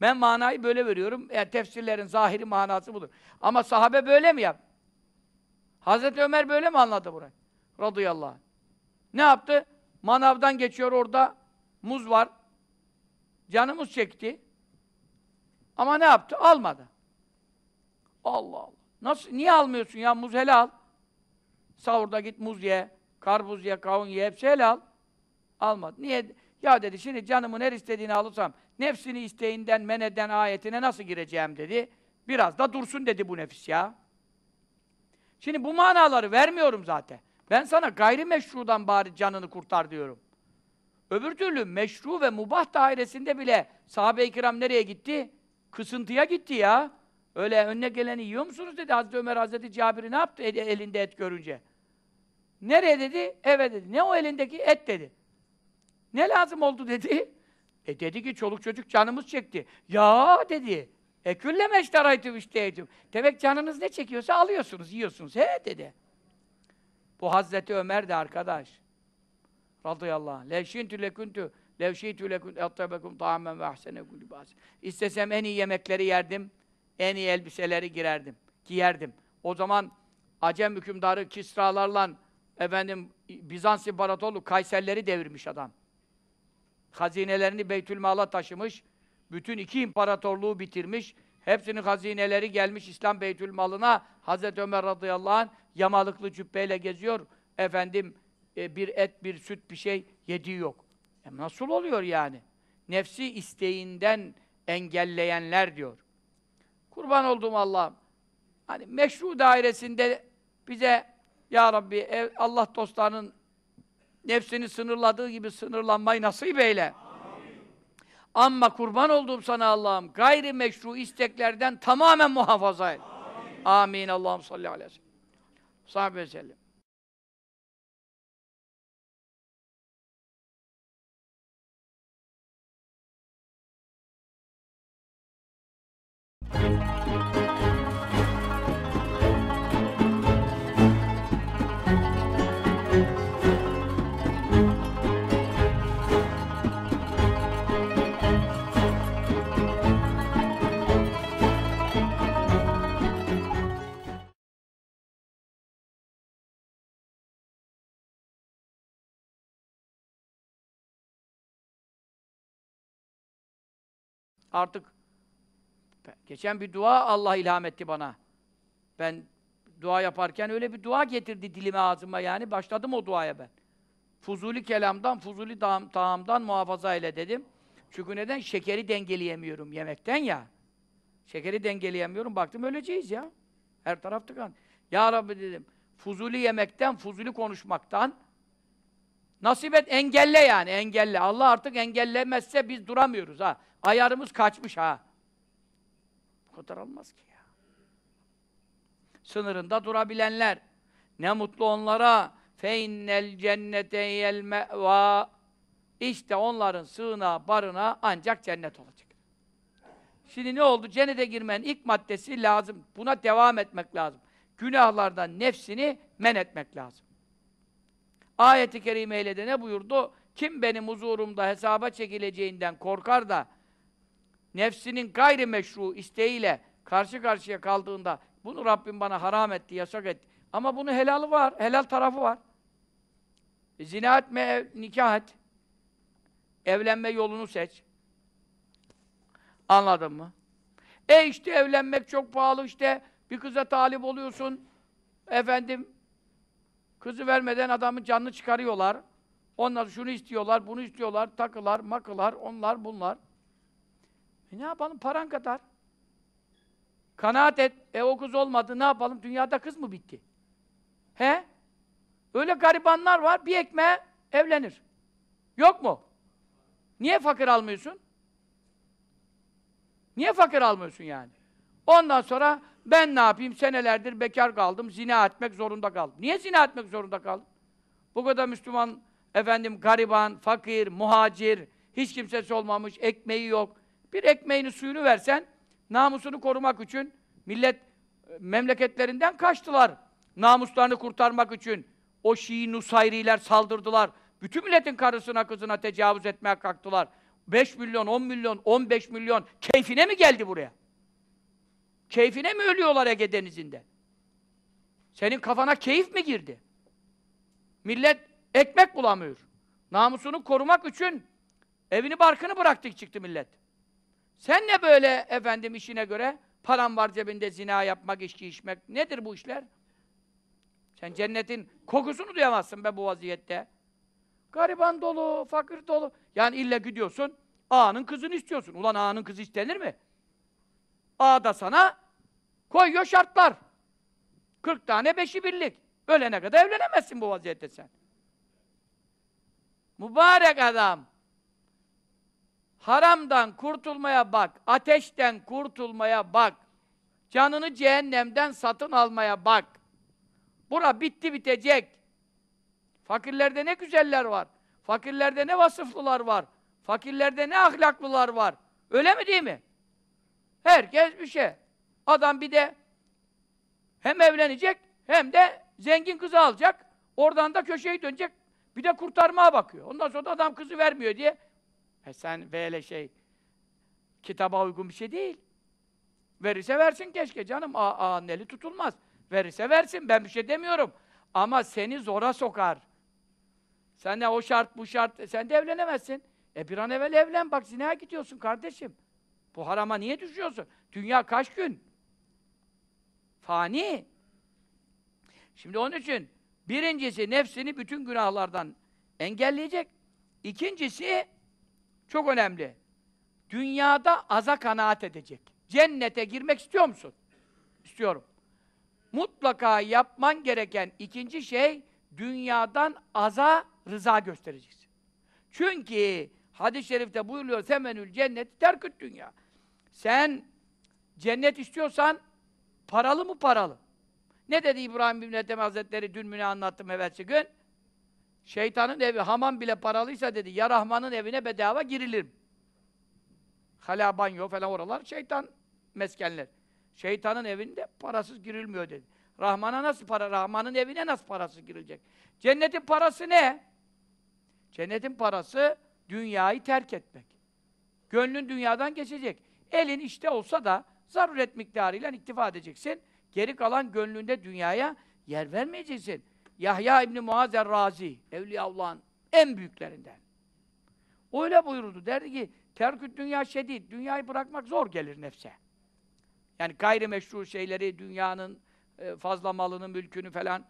Ben manayı böyle veriyorum. Yani tefsirlerin zahiri manası budur. Ama sahabe böyle mi yap? Hazreti Ömer böyle mi anladı burayı? Radıyallahu anh. Ne yaptı? Manavdan geçiyor orada muz var. Canımız çekti. Ama ne yaptı? Almadı. Allah Allah. Nasıl? Niye almıyorsun ya? Muz helal. Sahurda git muz ye, karpuz ye, kavun ye, hepsi helal. Almadı. Niye? Ya dedi, şimdi canımın her istediğini alırsam, nefsini isteğinden men eden ayetine nasıl gireceğim dedi. Biraz da dursun dedi bu nefis ya. Şimdi bu manaları vermiyorum zaten. Ben sana gayrimeşrudan bari canını kurtar diyorum. Öbür türlü meşru ve mubah dairesinde bile sahabe-i kiram nereye gitti? Kısıntıya gitti ya. Öyle önüne geleni yiyor musunuz dedi Hazreti Ömer, Hazreti Cabir'i ne yaptı elinde et görünce? Nereye dedi? Evet dedi. Ne o elindeki? Et dedi. Ne lazım oldu dedi? E dedi ki çoluk çocuk canımız çekti. Ya dedi. E külle meştaraytım işteydim. Demek canınız ne çekiyorsa alıyorsunuz, yiyorsunuz. He dedi. Bu Hazreti Ömer de arkadaş. Radıyallahu anh. Levşintü leküntü levşintü leküntü ettebekum tâmen ve ahsene kulibâs. İstesem en iyi yemekleri yerdim, en iyi elbiseleri girerdim, giyerdim. O zaman Acem hükümdarı Kisralarla efendim Bizans İmparatorluğu Kayserleri devirmiş adam. Hazinelerini Beytülmal'a taşımış, bütün iki imparatorluğu bitirmiş, hepsinin hazineleri gelmiş İslam Beytülmal'ına, Hazreti Ömer radıyallahu anh yamalıklı cübbeyle geziyor, efendim e, bir et, bir süt, bir şey yediği yok. E nasıl oluyor yani? Nefsi isteğinden engelleyenler diyor. Kurban olduğum Allah'ım. Hani meşru dairesinde bize Ya Rabbi ev, Allah dostlarının nefsini sınırladığı gibi sınırlanmayı nasip eyle. Amin. Ama kurban olduğum sana Allah'ım gayri meşru isteklerden tamamen muhafaza et. Amin. Amin. Allah'ım salli aleyhi ve sellem. Sahibi ve sellem. Artık geçen bir dua Allah ilham etti bana. Ben dua yaparken öyle bir dua getirdi dilime ağzıma yani başladım o duaya ben. Fuzuli kelamdan, fuzuli taamdan muhafaza ile dedim. Çünkü neden? Şekeri dengeleyemiyorum yemekten ya. Şekeri dengeleyemiyorum. Baktım öleceğiz ya. Her taraf tıkan. Ya Rabbi dedim. fuzuli yemekten, fuzuli konuşmaktan nasip et, engelle yani, engelle. Allah artık engellemezse biz duramıyoruz ha. Ayarımız kaçmış ha. Olmaz ki ya. Sınırında durabilenler. Ne mutlu onlara. Fe innel cennete yel me'va. İşte onların sığınağı, barınağı ancak cennet olacak. Şimdi ne oldu? Cennete girmenin ilk maddesi lazım. Buna devam etmek lazım. Günahlardan nefsini men etmek lazım. Ayet-i kerimeyle de ne buyurdu? Kim benim huzurumda hesaba çekileceğinden korkar da nefsinin gayrimeşru isteğiyle karşı karşıya kaldığında bunu Rabbim bana haram etti, yasak etti. Ama bunun helalı var, helal tarafı var. E, zina etme, ev- nikah et. Evlenme yolunu seç. Anladın mı? E işte evlenmek çok pahalı işte. Bir kıza talip oluyorsun. Efendim kızı vermeden adamın canını çıkarıyorlar. Onlar şunu istiyorlar, bunu istiyorlar, takılar, makılar, onlar bunlar. Ne yapalım? Paran kadar. Kanaat et. E o kız olmadı. Ne yapalım? Dünyada kız mı bitti? He? Öyle garibanlar var. Bir ekmeğe evlenir. Yok mu? Niye fakir almıyorsun? Niye fakir almıyorsun yani? Ondan sonra ben ne yapayım? Senelerdir bekar kaldım. Zina etmek zorunda kaldım. Niye zina etmek zorunda kaldım? Bu kadar Müslüman, efendim gariban, fakir, muhacir, hiç kimsesi olmamış, ekmeği yok. Bir ekmeğini suyunu versen, namusunu korumak için millet e, memleketlerinden kaçtılar. Namuslarını kurtarmak için. O Şii Nusayriler saldırdılar. Bütün milletin karısına kızına tecavüz etmeye kalktılar. 5 milyon, 10 milyon, 15 milyon keyfine mi geldi buraya? Keyfine mi ölüyorlar Ege Denizi'nde? Senin kafana keyif mi girdi? Millet ekmek bulamıyor. Namusunu korumak için evini barkını bıraktık çıktı millet. Sen ne böyle efendim işine göre param var cebinde zina yapmak, içki içmek nedir bu işler? Sen cennetin kokusunu duyamazsın be bu vaziyette. Gariban dolu, fakir dolu. Yani illa gidiyorsun, ağanın kızını istiyorsun. Ulan ağanın kızı istenir mi? Ağa da sana koyuyor şartlar. 40 tane beşi birlik. Ölene kadar evlenemezsin bu vaziyette sen. Mübarek adam. Haramdan kurtulmaya bak. Ateşten kurtulmaya bak. Canını cehennemden satın almaya bak. Bura bitti bitecek. Fakirlerde ne güzeller var. Fakirlerde ne vasıflılar var. Fakirlerde ne ahlaklılar var. Öyle mi değil mi? Herkes bir şey. Adam bir de hem evlenecek hem de zengin kızı alacak. Oradan da köşeyi dönecek. Bir de kurtarmaya bakıyor. Ondan sonra da adam kızı vermiyor diye. E sen böyle şey kitaba uygun bir şey değil. Verirse versin keşke canım. Aa, aa neli tutulmaz. Verirse versin. Ben bir şey demiyorum. Ama seni zora sokar. Sen de o şart bu şart. Sen de evlenemezsin. E bir an evvel evlen. Bak zinaya gidiyorsun kardeşim. Bu harama niye düşüyorsun? Dünya kaç gün? Fani. Şimdi onun için birincisi nefsini bütün günahlardan engelleyecek. İkincisi çok önemli. Dünyada aza kanaat edecek. Cennete girmek istiyor musun? İstiyorum. Mutlaka yapman gereken ikinci şey dünyadan aza rıza göstereceksin. Çünkü hadis-i şerifte buyuruyor semenül cennet terküt dünya. Sen cennet istiyorsan paralı mı paralı? Ne dedi İbrahim bin Ethem Hazretleri dün mü ne anlattım evvelsi gün? Şeytanın evi hamam bile paralıysa dedi ya Rahman'ın evine bedava girilir. Hala banyo falan oralar şeytan meskenler. Şeytanın evinde parasız girilmiyor dedi. Rahman'a nasıl para, Rahman'ın evine nasıl parasız girilecek? Cennetin parası ne? Cennetin parası dünyayı terk etmek. Gönlün dünyadan geçecek. Elin işte olsa da zaruret miktarıyla iktifa edeceksin. Geri kalan gönlünde dünyaya yer vermeyeceksin. Yahya İbni Muaz er-Razi, Evliyaullah'ın en büyüklerinden. Öyle buyurdu. Derdi ki, terküt dünya şedid. Dünyayı bırakmak zor gelir nefse. Yani gayrimeşru şeyleri, dünyanın e, fazla malını, mülkünü falan.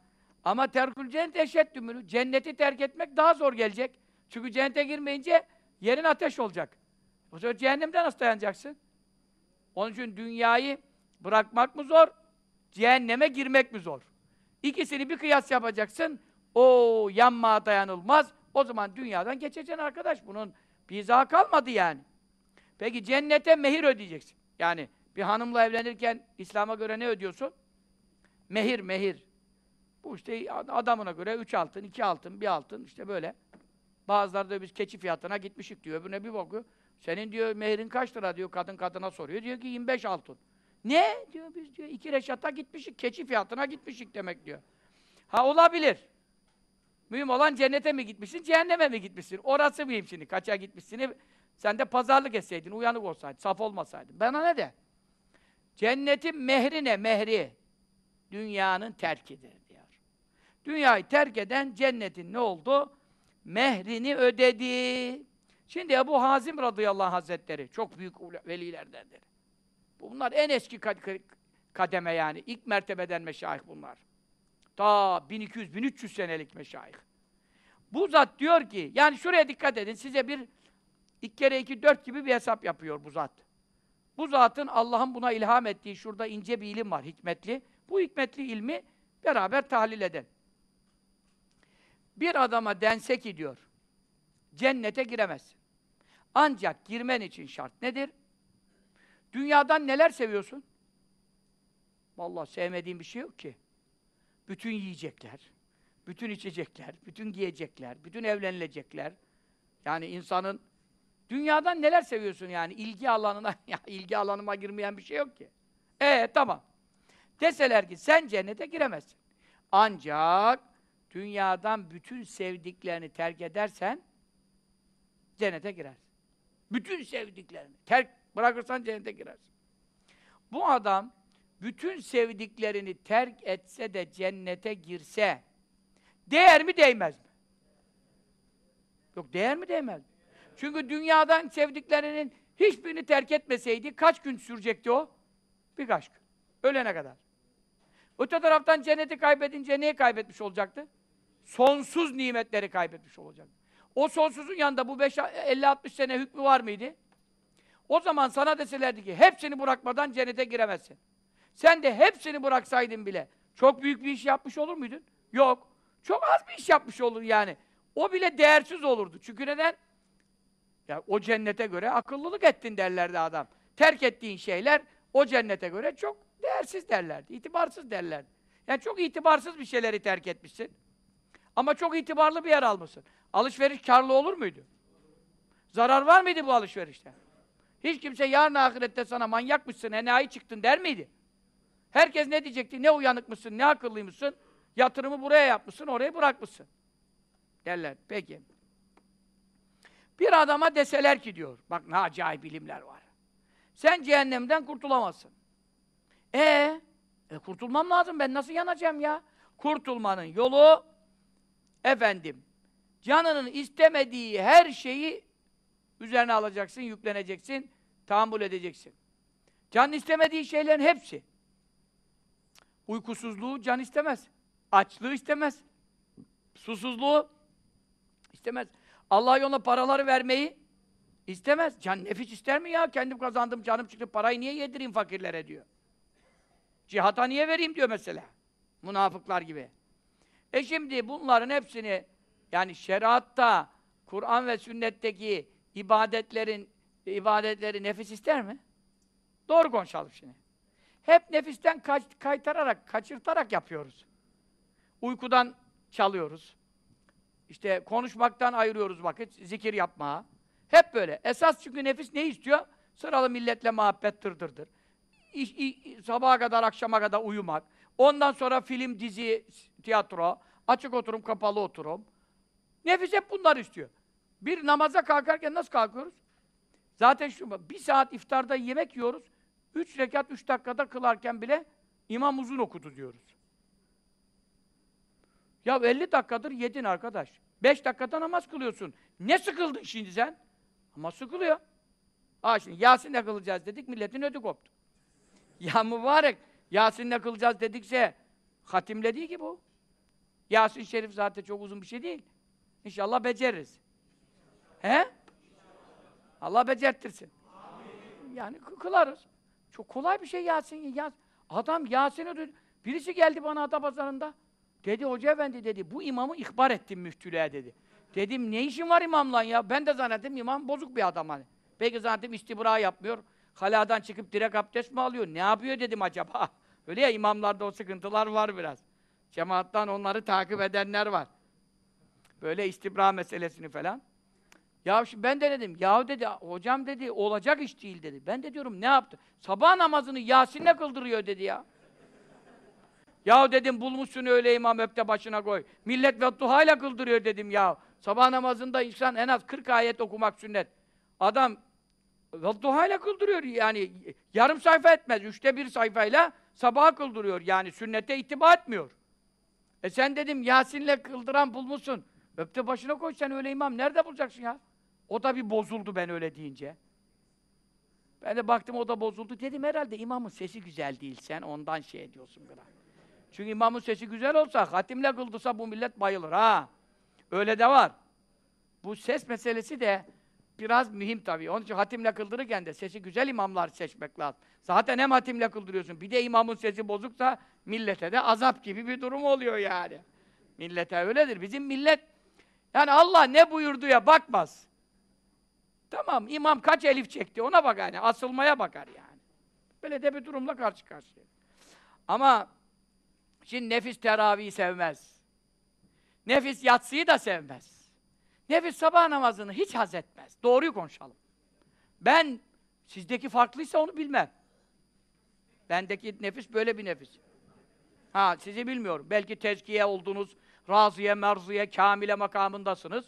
Ama terkül cennet eşeddümünü, cenneti terk etmek daha zor gelecek. Çünkü cennete girmeyince yerin ateş olacak. O zaman cehennemde nasıl dayanacaksın? Onun için dünyayı bırakmak mı zor, cehenneme girmek mi zor? İkisini bir kıyas yapacaksın. O yanma dayanılmaz. O zaman dünyadan geçeceksin arkadaş. Bunun bir izahı kalmadı yani. Peki cennete mehir ödeyeceksin. Yani bir hanımla evlenirken İslam'a göre ne ödüyorsun? Mehir, mehir. Bu işte adamına göre üç altın, iki altın, bir altın işte böyle. Bazıları da biz keçi fiyatına gitmişik diyor. Öbürüne bir bakıyor. Senin diyor mehirin kaç lira diyor kadın kadına soruyor. Diyor ki 25 altın. Ne? diyor biz diyor iki reşata gitmişik, keçi fiyatına gitmişik demek diyor. Ha olabilir. Mühim olan cennete mi gitmişsin, cehenneme mi gitmişsin? Orası mühim şimdi. Kaça gitmişsin? Sen de pazarlık etseydin, uyanık olsaydın, saf olmasaydın. Bana ne de? Cennetin mehri ne? Mehri. Dünyanın terkidir diyor. Dünyayı terk eden cennetin ne oldu? Mehrini ödedi. Şimdi Ebu Hazim radıyallahu hazretleri, çok büyük velilerdendir. Bunlar en eski kademe yani. ilk mertebeden meşayih bunlar. Ta 1200-1300 senelik meşayih. Bu zat diyor ki, yani şuraya dikkat edin, size bir iki kere iki dört gibi bir hesap yapıyor bu zat. Bu zatın Allah'ın buna ilham ettiği şurada ince bir ilim var, hikmetli. Bu hikmetli ilmi beraber tahlil eden. Bir adama dense ki diyor, cennete giremezsin. Ancak girmen için şart nedir? Dünyadan neler seviyorsun? Vallahi sevmediğim bir şey yok ki. Bütün yiyecekler, bütün içecekler, bütün giyecekler, bütün evlenilecekler. Yani insanın dünyadan neler seviyorsun yani ilgi alanına [laughs] ya ilgi alanıma girmeyen bir şey yok ki. E tamam. Deseler ki sen cennete giremezsin. Ancak dünyadan bütün sevdiklerini terk edersen cennete girersin. Bütün sevdiklerini terk bırakırsan cennete girersin. Bu adam bütün sevdiklerini terk etse de cennete girse değer mi değmez mi? Yok değer mi değmez mi? Çünkü dünyadan sevdiklerinin hiçbirini terk etmeseydi kaç gün sürecekti o? Birkaç gün. Ölene kadar. Öte taraftan cenneti kaybedince neyi kaybetmiş olacaktı? Sonsuz nimetleri kaybetmiş olacak. O sonsuzun yanında bu 50-60 sene hükmü var mıydı? O zaman sana deselerdi ki hepsini bırakmadan cennete giremezsin. Sen de hepsini bıraksaydın bile çok büyük bir iş yapmış olur muydun? Yok. Çok az bir iş yapmış olur yani. O bile değersiz olurdu. Çünkü neden? Ya o cennete göre akıllılık ettin derlerdi adam. Terk ettiğin şeyler o cennete göre çok değersiz derlerdi. İtibarsız derlerdi. Yani çok itibarsız bir şeyleri terk etmişsin. Ama çok itibarlı bir yer almışsın. Alışveriş karlı olur muydu? Zarar var mıydı bu alışverişte? Hiç kimse yarın ahirette sana manyakmışsın, enayi çıktın der miydi? Herkes ne diyecekti? Ne uyanıkmışsın, ne akıllıymışsın? Yatırımı buraya yapmışsın, orayı bırakmışsın. Derler. Peki. Bir adama deseler ki diyor, bak ne acayip bilimler var. Sen cehennemden kurtulamazsın. Ee, e, kurtulmam lazım, ben nasıl yanacağım ya? Kurtulmanın yolu, efendim, canının istemediği her şeyi üzerine alacaksın, yükleneceksin, tahammül edeceksin. Can istemediği şeylerin hepsi. Uykusuzluğu can istemez. Açlığı istemez. Susuzluğu istemez. Allah yoluna paraları vermeyi istemez. Can nefis ister mi ya? Kendim kazandım, canım çıktı. Parayı niye yedireyim fakirlere diyor. Cihata niye vereyim diyor mesela. Münafıklar gibi. E şimdi bunların hepsini yani şeriatta, Kur'an ve sünnetteki ibadetlerin ibadetleri nefis ister mi? Doğru konuşalım şimdi. Hep nefisten kaç, kaytararak, kaçırtarak yapıyoruz. Uykudan çalıyoruz. İşte konuşmaktan ayırıyoruz vakit, zikir yapmaya. Hep böyle. Esas çünkü nefis ne istiyor? Sıralı milletle muhabbet tırdırdır. İş, iş, sabaha kadar, akşama kadar uyumak. Ondan sonra film, dizi, tiyatro, açık oturum, kapalı oturum. Nefis hep bunlar istiyor. Bir namaza kalkarken nasıl kalkıyoruz? Zaten şu, bir saat iftarda yemek yiyoruz. Üç rekat, üç dakikada kılarken bile imam uzun okudu diyoruz. Ya 50 dakikadır yedin arkadaş. Beş dakikada namaz kılıyorsun. Ne sıkıldın şimdi sen? Ama sıkılıyor. Aa şimdi Yasin'le kılacağız dedik, milletin ödü koptu. Ya mübarek, Yasin'le kılacağız dedikse hatimle değil ki bu. Yasin Şerif zaten çok uzun bir şey değil. İnşallah beceririz. He? Allah becertirsin. Amin. Yani kılarız. Çok kolay bir şey Yasin. Yas. Adam Yasin'i birisi geldi bana Adapazarı'nda. Dedi hoca efendi dedi bu imamı ihbar ettim müftülüğe dedi. Dedim ne işin var imamla ya? Ben de zannettim imam bozuk bir adam hani. Belki zannettim istibra yapmıyor. Haladan çıkıp direkt abdest mi alıyor? Ne yapıyor dedim acaba? [laughs] Öyle ya imamlarda o sıkıntılar var biraz. Cemaattan onları takip edenler var. Böyle istibra meselesini falan. Ya şimdi ben de dedim, ya dedi, hocam dedi, olacak iş değil dedi. Ben de diyorum, ne yaptı? Sabah namazını Yasin'le kıldırıyor dedi ya. ya dedim, bulmuşsun öyle imam öpte başına koy. Millet ve duhayla kıldırıyor dedim ya. Sabah namazında insan en az 40 ayet okumak sünnet. Adam duhayla kıldırıyor yani. Yarım sayfa etmez, üçte bir sayfayla sabaha kıldırıyor. Yani sünnete itibar etmiyor. E sen dedim, Yasin'le kıldıran bulmuşsun. Öpte başına koy sen öyle imam. Nerede bulacaksın ya? O da bir bozuldu ben öyle deyince. Ben de baktım o da bozuldu. Dedim herhalde imamın sesi güzel değil. Sen ondan şey ediyorsun biraz. Çünkü imamın sesi güzel olsa, hatimle kıldırsa bu millet bayılır ha. Öyle de var. Bu ses meselesi de biraz mühim tabii. Onun için hatimle kıldırırken de sesi güzel imamlar seçmek lazım. Zaten hem hatimle kıldırıyorsun, bir de imamın sesi bozuksa millete de azap gibi bir durum oluyor yani. Millete öyledir. Bizim millet yani Allah ne buyurduya bakmaz. Tamam, imam kaç elif çekti ona bak yani, asılmaya bakar yani. Böyle de bir durumla karşı karşıya. Ama şimdi nefis teravihi sevmez. Nefis yatsıyı da sevmez. Nefis sabah namazını hiç haz etmez. Doğruyu konuşalım. Ben, sizdeki farklıysa onu bilmem. Bendeki nefis böyle bir nefis. Ha, sizi bilmiyorum. Belki tezkiye oldunuz, razıye, merziye, kamile makamındasınız.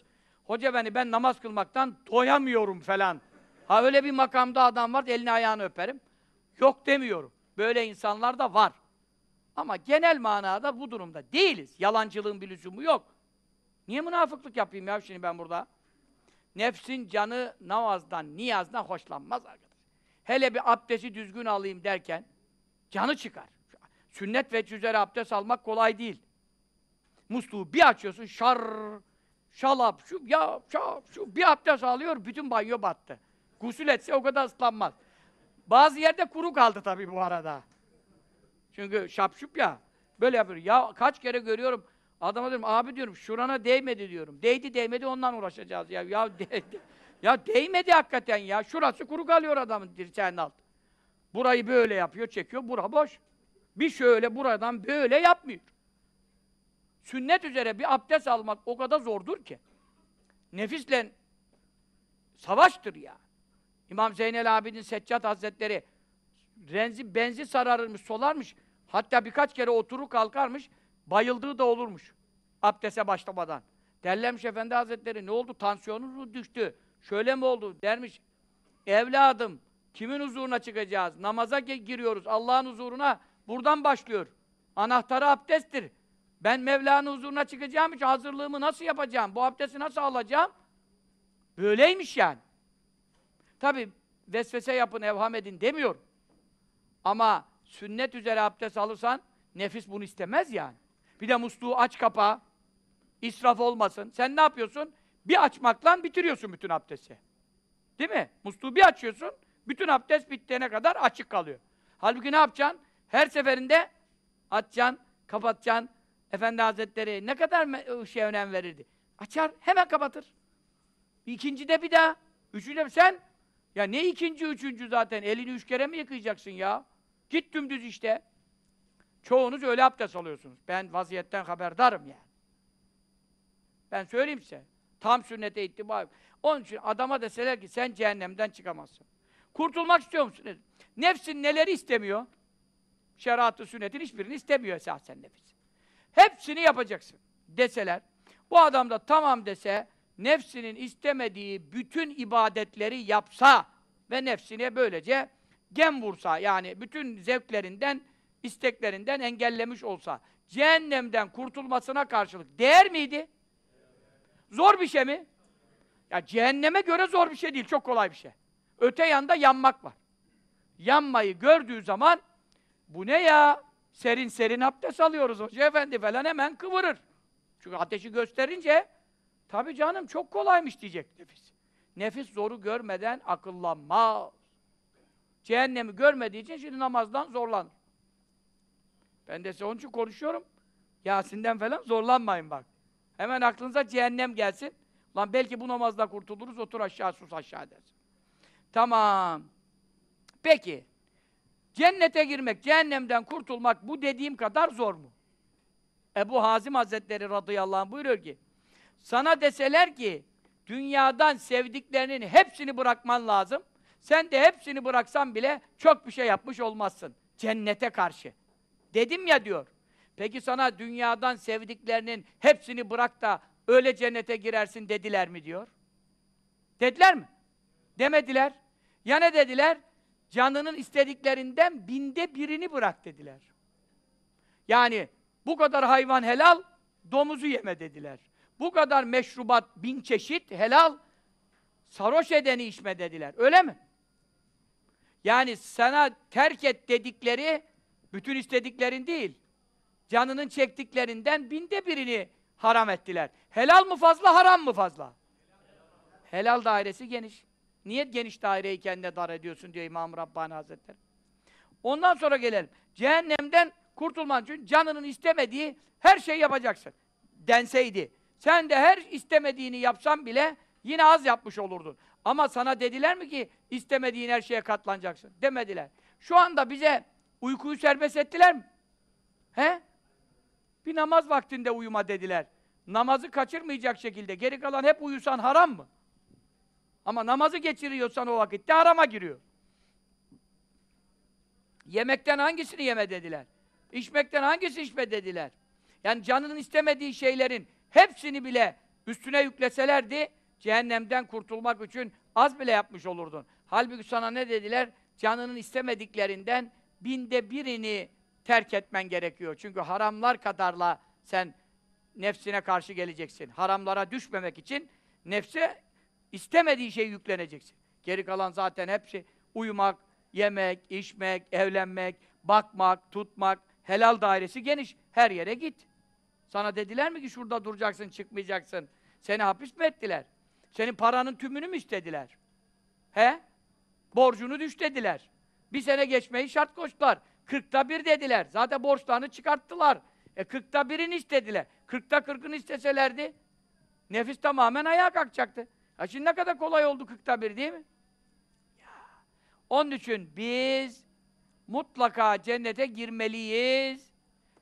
Hoca beni ben namaz kılmaktan doyamıyorum falan. Ha öyle bir makamda adam var, elini ayağını öperim. Yok demiyorum. Böyle insanlar da var. Ama genel manada bu durumda değiliz. Yalancılığın bir lüzumu yok. Niye münafıklık yapayım ya şimdi ben burada? Nefsin canı namazdan, niyazdan hoşlanmaz arkadaş. Hele bir abdesti düzgün alayım derken canı çıkar. Sünnet ve üzere abdest almak kolay değil. Musluğu bir açıyorsun, şar, şalap, şu, ya, şap, şu, bir abdest alıyor, bütün banyo battı. Gusül etse o kadar ıslanmaz. Bazı yerde kuru kaldı tabii bu arada. Çünkü şapşup ya, böyle yapıyor. Ya kaç kere görüyorum, adama diyorum, abi diyorum, şurana değmedi diyorum. Değdi değmedi ondan uğraşacağız ya. Ya, değdi. ya değmedi hakikaten ya, şurası kuru kalıyor adamın dirseğinin altı. Burayı böyle yapıyor, çekiyor, bura boş. Bir şöyle buradan böyle yapmıyor. Sünnet üzere bir abdest almak o kadar zordur ki. Nefisle savaştır ya. İmam Zeynel Abidin Seccad Hazretleri renzi benzi sararmış, solarmış. Hatta birkaç kere oturur kalkarmış, bayıldığı da olurmuş. Abdese başlamadan. Derlemiş Efendi Hazretleri, ne oldu? Tansiyonun mu düştü? Şöyle mi oldu? Dermiş, evladım, kimin huzuruna çıkacağız? Namaza giriyoruz, Allah'ın huzuruna. Buradan başlıyor. Anahtarı abdesttir. Ben Mevla'nın huzuruna çıkacağım için hazırlığımı nasıl yapacağım? Bu abdesti nasıl alacağım? Böyleymiş yani. Tabi vesvese yapın, evham edin demiyorum. Ama sünnet üzere abdest alırsan nefis bunu istemez yani. Bir de musluğu aç kapağı, israf olmasın. Sen ne yapıyorsun? Bir açmakla bitiriyorsun bütün abdesti. Değil mi? Musluğu bir açıyorsun, bütün abdest bittiğine kadar açık kalıyor. Halbuki ne yapacaksın? Her seferinde açacaksın, kapatacaksın. Efendi Hazretleri ne kadar şey önem verirdi. Açar, hemen kapatır. İkinci de bir daha. Üçüncü sen ya ne ikinci, üçüncü zaten? Elini üç kere mi yıkayacaksın ya? Git dümdüz işte. Çoğunuz öyle abdest alıyorsunuz. Ben vaziyetten haberdarım yani. Ben söyleyeyim size. Tam sünnete ittiba. Onun için adama deseler ki sen cehennemden çıkamazsın. Kurtulmak istiyor musun? Nefsin neleri istemiyor? Şeriatı, sünnetin hiçbirini istemiyor esasen nefis. Hepsini yapacaksın deseler. Bu adam da tamam dese, nefsinin istemediği bütün ibadetleri yapsa ve nefsine böylece gem vursa, yani bütün zevklerinden, isteklerinden engellemiş olsa, cehennemden kurtulmasına karşılık değer miydi? Zor bir şey mi? Ya cehenneme göre zor bir şey değil, çok kolay bir şey. Öte yanda yanmak var. Yanmayı gördüğü zaman, bu ne ya? Serin serin abdest alıyoruz hoca efendi falan hemen kıvırır. Çünkü ateşi gösterince, tabii canım çok kolaymış diyecek nefis. Nefis zoru görmeden akıllanmaz. Cehennemi görmediği için şimdi namazdan zorlanır. Ben de size onun için konuşuyorum. Yasin'den falan zorlanmayın bak. Hemen aklınıza cehennem gelsin. Lan belki bu namazda kurtuluruz, otur aşağı, sus aşağı dersin. Tamam. Peki. Cennete girmek, cehennemden kurtulmak bu dediğim kadar zor mu? Ebu Hazim Hazretleri radıyallahu anh buyuruyor ki, sana deseler ki, dünyadan sevdiklerinin hepsini bırakman lazım, sen de hepsini bıraksan bile çok bir şey yapmış olmazsın. Cennete karşı. Dedim ya diyor. Peki sana dünyadan sevdiklerinin hepsini bırak da öyle cennete girersin dediler mi diyor. Dediler mi? Demediler. Ya ne dediler? Canının istediklerinden binde birini bırak dediler. Yani bu kadar hayvan helal, domuzu yeme dediler. Bu kadar meşrubat bin çeşit helal, sarhoş edeni içme dediler. Öyle mi? Yani sana terk et dedikleri, bütün istediklerin değil, canının çektiklerinden binde birini haram ettiler. Helal mı fazla, haram mı fazla? Helal dairesi geniş. Niye geniş daireyi kendine dar ediyorsun diyor İmam Rabbani Hazretleri. Ondan sonra gelelim. Cehennemden kurtulman için canının istemediği her şeyi yapacaksın. Denseydi. Sen de her istemediğini yapsan bile yine az yapmış olurdun. Ama sana dediler mi ki istemediğin her şeye katlanacaksın? Demediler. Şu anda bize uykuyu serbest ettiler mi? He? Bir namaz vaktinde uyuma dediler. Namazı kaçırmayacak şekilde. Geri kalan hep uyusan haram mı? Ama namazı geçiriyorsan o vakitte harama giriyor. Yemekten hangisini yeme dediler. İçmekten hangisi içme dediler. Yani canının istemediği şeylerin hepsini bile üstüne yükleselerdi, cehennemden kurtulmak için az bile yapmış olurdun. Halbuki sana ne dediler? Canının istemediklerinden binde birini terk etmen gerekiyor. Çünkü haramlar kadarla sen nefsine karşı geleceksin. Haramlara düşmemek için nefse istemediği şey yükleneceksin. Geri kalan zaten hepsi uyumak, yemek, içmek, evlenmek, bakmak, tutmak, helal dairesi geniş. Her yere git. Sana dediler mi ki şurada duracaksın, çıkmayacaksın? Seni hapis mi ettiler? Senin paranın tümünü mü istediler? He? Borcunu düş dediler. Bir sene geçmeyi şart koştular. Kırkta bir dediler. Zaten borçlarını çıkarttılar. E kırkta birini istediler. Kırkta kırkını isteselerdi nefis tamamen ayağa kalkacaktı. Ha şimdi ne kadar kolay oldu kırkta bir değil mi? Ya. Onun için biz mutlaka cennete girmeliyiz.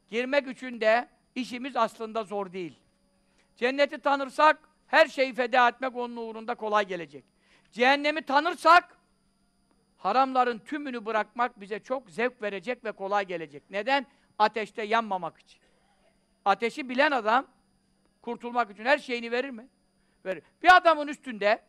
Girmek için de işimiz aslında zor değil. Cenneti tanırsak her şeyi feda etmek onun uğrunda kolay gelecek. Cehennemi tanırsak haramların tümünü bırakmak bize çok zevk verecek ve kolay gelecek. Neden? Ateşte yanmamak için. Ateşi bilen adam kurtulmak için her şeyini verir mi? Verir. Bir adamın üstünde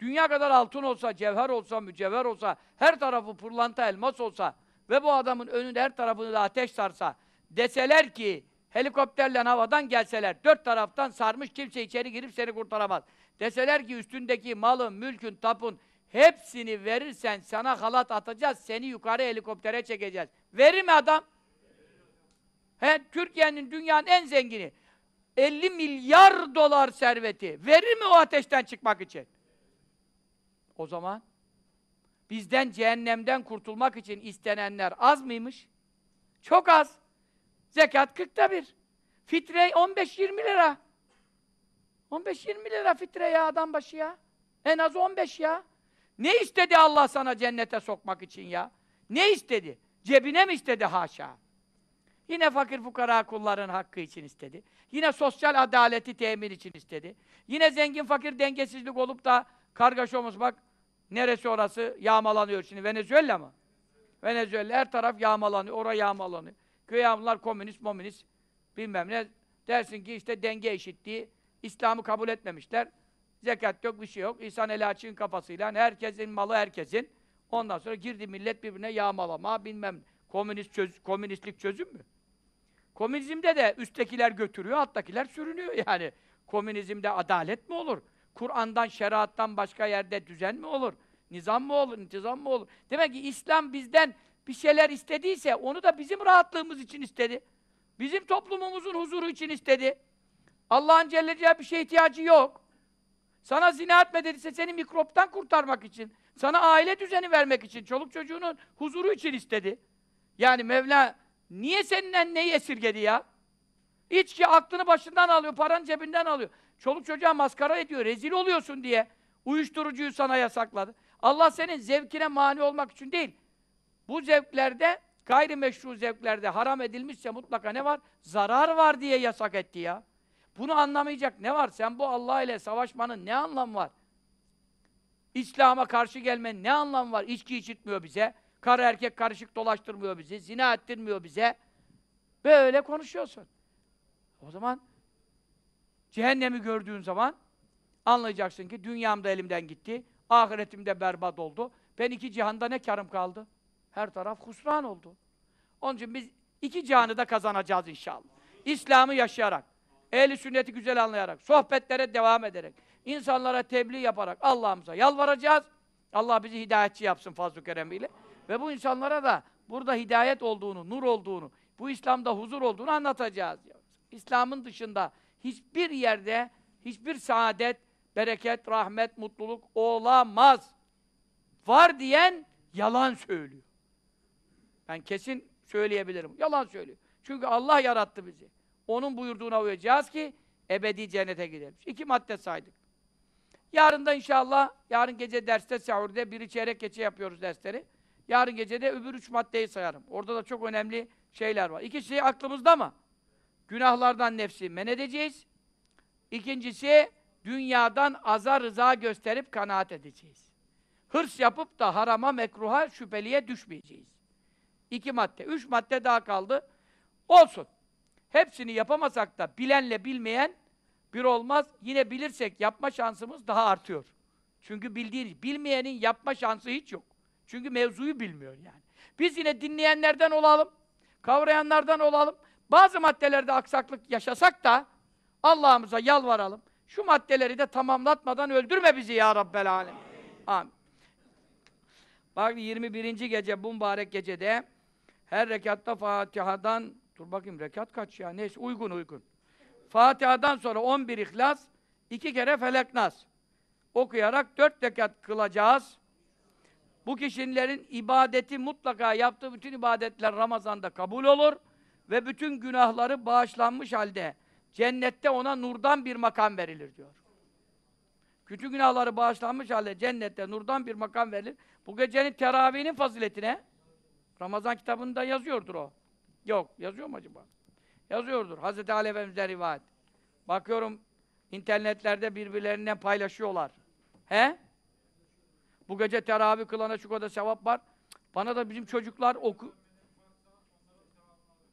dünya kadar altın olsa, cevher olsa, mücevher olsa, her tarafı pırlanta, elmas olsa ve bu adamın önünde her tarafını da ateş sarsa, deseler ki helikopterle havadan gelseler, dört taraftan sarmış kimse içeri girip seni kurtaramaz. Deseler ki üstündeki malın, mülkün, tapun hepsini verirsen sana halat atacağız, seni yukarı helikoptere çekeceğiz. Verir mi adam? He, Türkiye'nin dünyanın en zengini. 50 milyar dolar serveti. Verir mi o ateşten çıkmak için? O zaman bizden cehennemden kurtulmak için istenenler az mıymış? Çok az. Zekat kırkta bir. Fitre 15-20 lira. 15-20 lira fitre ya adam başı ya. En az 15 ya. Ne istedi Allah sana cennete sokmak için ya? Ne istedi? Cebine mi istedi haşa? Yine fakir fukara kulların hakkı için istedi. Yine sosyal adaleti temin için istedi. Yine zengin fakir dengesizlik olup da kargaşa olması bak neresi orası yağmalanıyor şimdi Venezuela mı? Venezuela her taraf yağmalanıyor, oraya yağmalanıyor. Kıyamlar komünist, momünist bilmem ne. Dersin ki işte denge eşitliği, İslam'ı kabul etmemişler. Zekat yok, bir şey yok. İhsan eli açığın kafasıyla herkesin malı herkesin. Ondan sonra girdi millet birbirine yağmalama bilmem. Komünist çöz, komünistlik çözüm mü? Komünizmde de üsttekiler götürüyor, alttakiler sürünüyor [laughs] yani. Komünizmde adalet mi olur? Kur'an'dan, şeriattan başka yerde düzen mi olur? Nizam mı olur, intizam mı olur? Demek ki İslam bizden bir şeyler istediyse onu da bizim rahatlığımız için istedi. Bizim toplumumuzun huzuru için istedi. Allah'ın Celle Celaluhu bir şeye ihtiyacı yok. Sana zina etme dediyse seni mikroptan kurtarmak için, sana aile düzeni vermek için, çoluk çocuğunun huzuru için istedi. Yani Mevla niye senden neyi esirgedi ya? İçki aklını başından alıyor, paranı cebinden alıyor. Çoluk çocuğa maskara ediyor, rezil oluyorsun diye. Uyuşturucuyu sana yasakladı. Allah senin zevkine mani olmak için değil. Bu zevklerde, gayrimeşru zevklerde haram edilmişse mutlaka ne var? Zarar var diye yasak etti ya. Bunu anlamayacak ne var? Sen bu Allah ile savaşmanın ne anlamı var? İslam'a karşı gelmenin ne anlamı var? İçki içitmiyor bize. Karı erkek karışık dolaştırmıyor bizi. Zina ettirmiyor bize. Böyle konuşuyorsun. O zaman cehennemi gördüğün zaman anlayacaksın ki dünyam da elimden gitti. Ahiretim de berbat oldu. Ben iki cihanda ne karım kaldı? Her taraf husran oldu. Onun için biz iki cihanı da kazanacağız inşallah. İslam'ı yaşayarak, ehli sünneti güzel anlayarak, sohbetlere devam ederek, insanlara tebliğ yaparak Allah'ımıza yalvaracağız. Allah bizi hidayetçi yapsın fazl-ı keremiyle. Ve bu insanlara da burada hidayet olduğunu, nur olduğunu, bu İslam'da huzur olduğunu anlatacağız. İslam'ın dışında hiçbir yerde hiçbir saadet, bereket, rahmet, mutluluk olamaz. Var diyen yalan söylüyor. Ben kesin söyleyebilirim. Yalan söylüyor. Çünkü Allah yarattı bizi. Onun buyurduğuna uyacağız ki ebedi cennete gidelim. İki madde saydık. Yarın da inşallah, yarın gece derste sahurda, biri çeyrek geçe yapıyoruz dersleri. Yarın gece de öbür üç maddeyi sayarım. Orada da çok önemli şeyler var. İkisi aklımızda mı? Günahlardan nefsi men edeceğiz. İkincisi, dünyadan azar rıza gösterip kanaat edeceğiz. Hırs yapıp da harama, mekruha, şüpheliye düşmeyeceğiz. İki madde. Üç madde daha kaldı. Olsun. Hepsini yapamasak da bilenle bilmeyen bir olmaz. Yine bilirsek yapma şansımız daha artıyor. Çünkü bildiğiniz, bilmeyenin yapma şansı hiç yok. Çünkü mevzuyu bilmiyor yani. Biz yine dinleyenlerden olalım, kavrayanlardan olalım. Bazı maddelerde aksaklık yaşasak da Allah'ımıza yalvaralım. Şu maddeleri de tamamlatmadan öldürme bizi ya Rabbel Alem. Amin. Bak 21. gece bu mübarek gecede her rekatta Fatiha'dan dur bakayım rekat kaç ya neyse uygun uygun. Fatiha'dan sonra 11 İhlas, iki kere Felek Nas okuyarak dört rekat kılacağız. Bu kişilerin ibadeti mutlaka yaptığı bütün ibadetler Ramazan'da kabul olur ve bütün günahları bağışlanmış halde cennette ona nurdan bir makam verilir diyor. Bütün günahları bağışlanmış halde cennette nurdan bir makam verilir. Bu gecenin teravihinin faziletine Ramazan kitabında yazıyordur o. Yok, yazıyor mu acaba? Yazıyordur. Hazreti Ali Efendimiz'den rivayet. Bakıyorum internetlerde birbirlerinden paylaşıyorlar. He? Bu gece teravih kılana şu kadar sevap var. Bana da bizim çocuklar oku...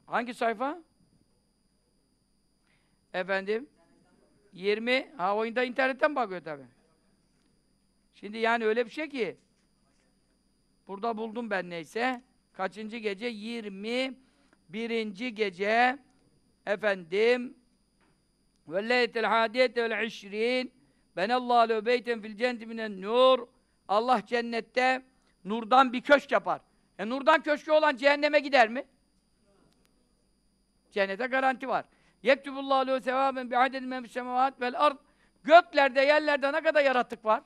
Hangi sayfa? Efendim? 20. Ha oyunda internetten bakıyor tabi. Şimdi yani öyle bir şey ki burada buldum ben neyse. Kaçıncı gece? 21. gece efendim ve leyletel hadiyete vel işrin benallahu lehu beyten fil cenneti minen nur Allah cennette nurdan bir köşk yapar. E nurdan köşkü olan cehenneme gider mi? Cennete garanti var. Yektubullahu lehu sevaben bi adedin men semavat vel ard. Göklerde, yerlerde ne kadar yaratık var?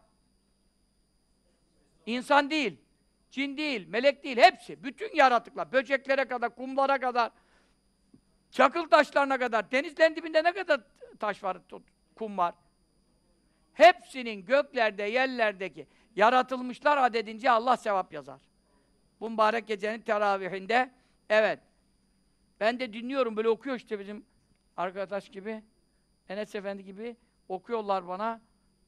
İnsan değil, cin değil, melek değil, hepsi. Bütün yaratıklar, böceklere kadar, kumlara kadar, çakıl taşlarına kadar, denizlerin dibinde ne kadar taş var, kum var? Hepsinin göklerde, yerlerdeki yaratılmışlar adedince Allah sevap yazar. Bu mübarek gecenin teravihinde, evet. Ben de dinliyorum, böyle okuyor işte bizim arkadaş gibi, Enes Efendi gibi okuyorlar bana.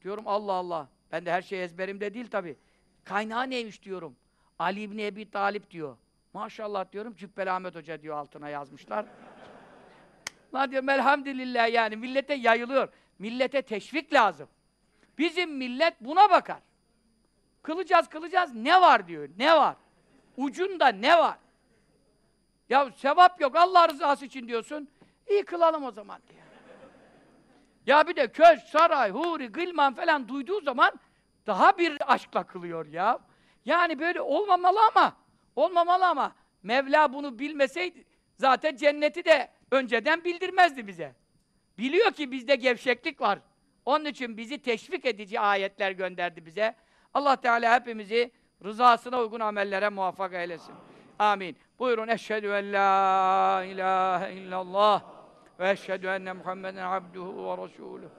Diyorum Allah Allah. Ben de her şey ezberimde değil tabi. Kaynağı neymiş diyorum. Ali İbni Ebi Talip diyor. Maşallah diyorum, Cübbeli Ahmet Hoca diyor altına yazmışlar. [laughs] Lan diyorum elhamdülillah yani millete yayılıyor. Millete teşvik lazım. Bizim millet buna bakar. Kılacağız kılacağız ne var diyor. Ne var? Ucunda ne var? Ya sevap yok Allah rızası için diyorsun. İyi kılalım o zaman diyor. Ya bir de köşk, saray, huri, gılman falan duyduğu zaman daha bir aşkla kılıyor ya. Yani böyle olmamalı ama olmamalı ama Mevla bunu bilmeseydi zaten cenneti de önceden bildirmezdi bize. Biliyor ki bizde gevşeklik var. Onun için bizi teşvik edici ayetler gönderdi bize. Allah Teala hepimizi rızasına uygun amellere muvaffak eylesin. Amin. Buyurun eşhedü en la ilahe illallah ve eşhedü enne Muhammeden abduhu ve resuluhu.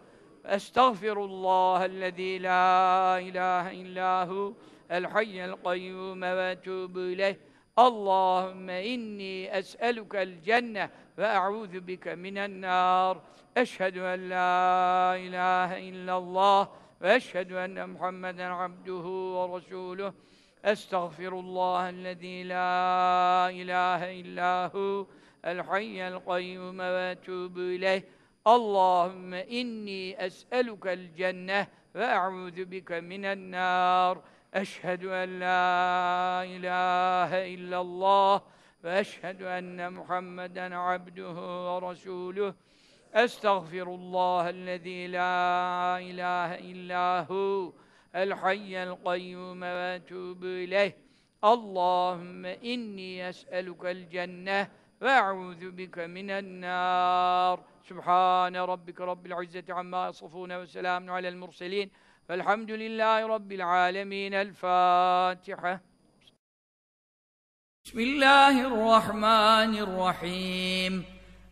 Estağfirullah ellezî la ilahe illahu el hayyel kayyum ve etûbü ileyh. Allahümme inni es'elukel cenne ve e'ûzü bike minen nâr. Eşhedü en la ilahe illallah وأشهد أن محمدا عبده ورسوله. أستغفر الله الذي لا إله إلا هو الحي القيوم وأتوب إليه. اللهم إني أسألك الجنة وأعوذ بك من النار. أشهد أن لا إله إلا الله. وأشهد أن محمدا عبده ورسوله. أستغفر الله الذي لا إله إلا هو الحي القيوم وأتوب إليه. اللهم إني أسألك الجنة وأعوذ بك من النار. سبحان ربك رب العزة عما يصفون وسلام على المرسلين. والحمد لله رب العالمين. الفاتحة. بسم الله الرحمن الرحيم.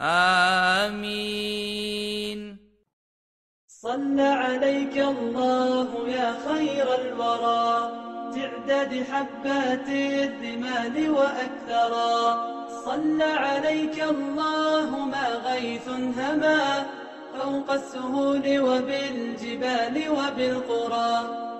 آمين. صلى عليك الله يا خير الورى. تعداد حبات الرمال وأكثرا. صلى عليك الله ما غيث هما. فوق السهول وبالجبال وبالقرى.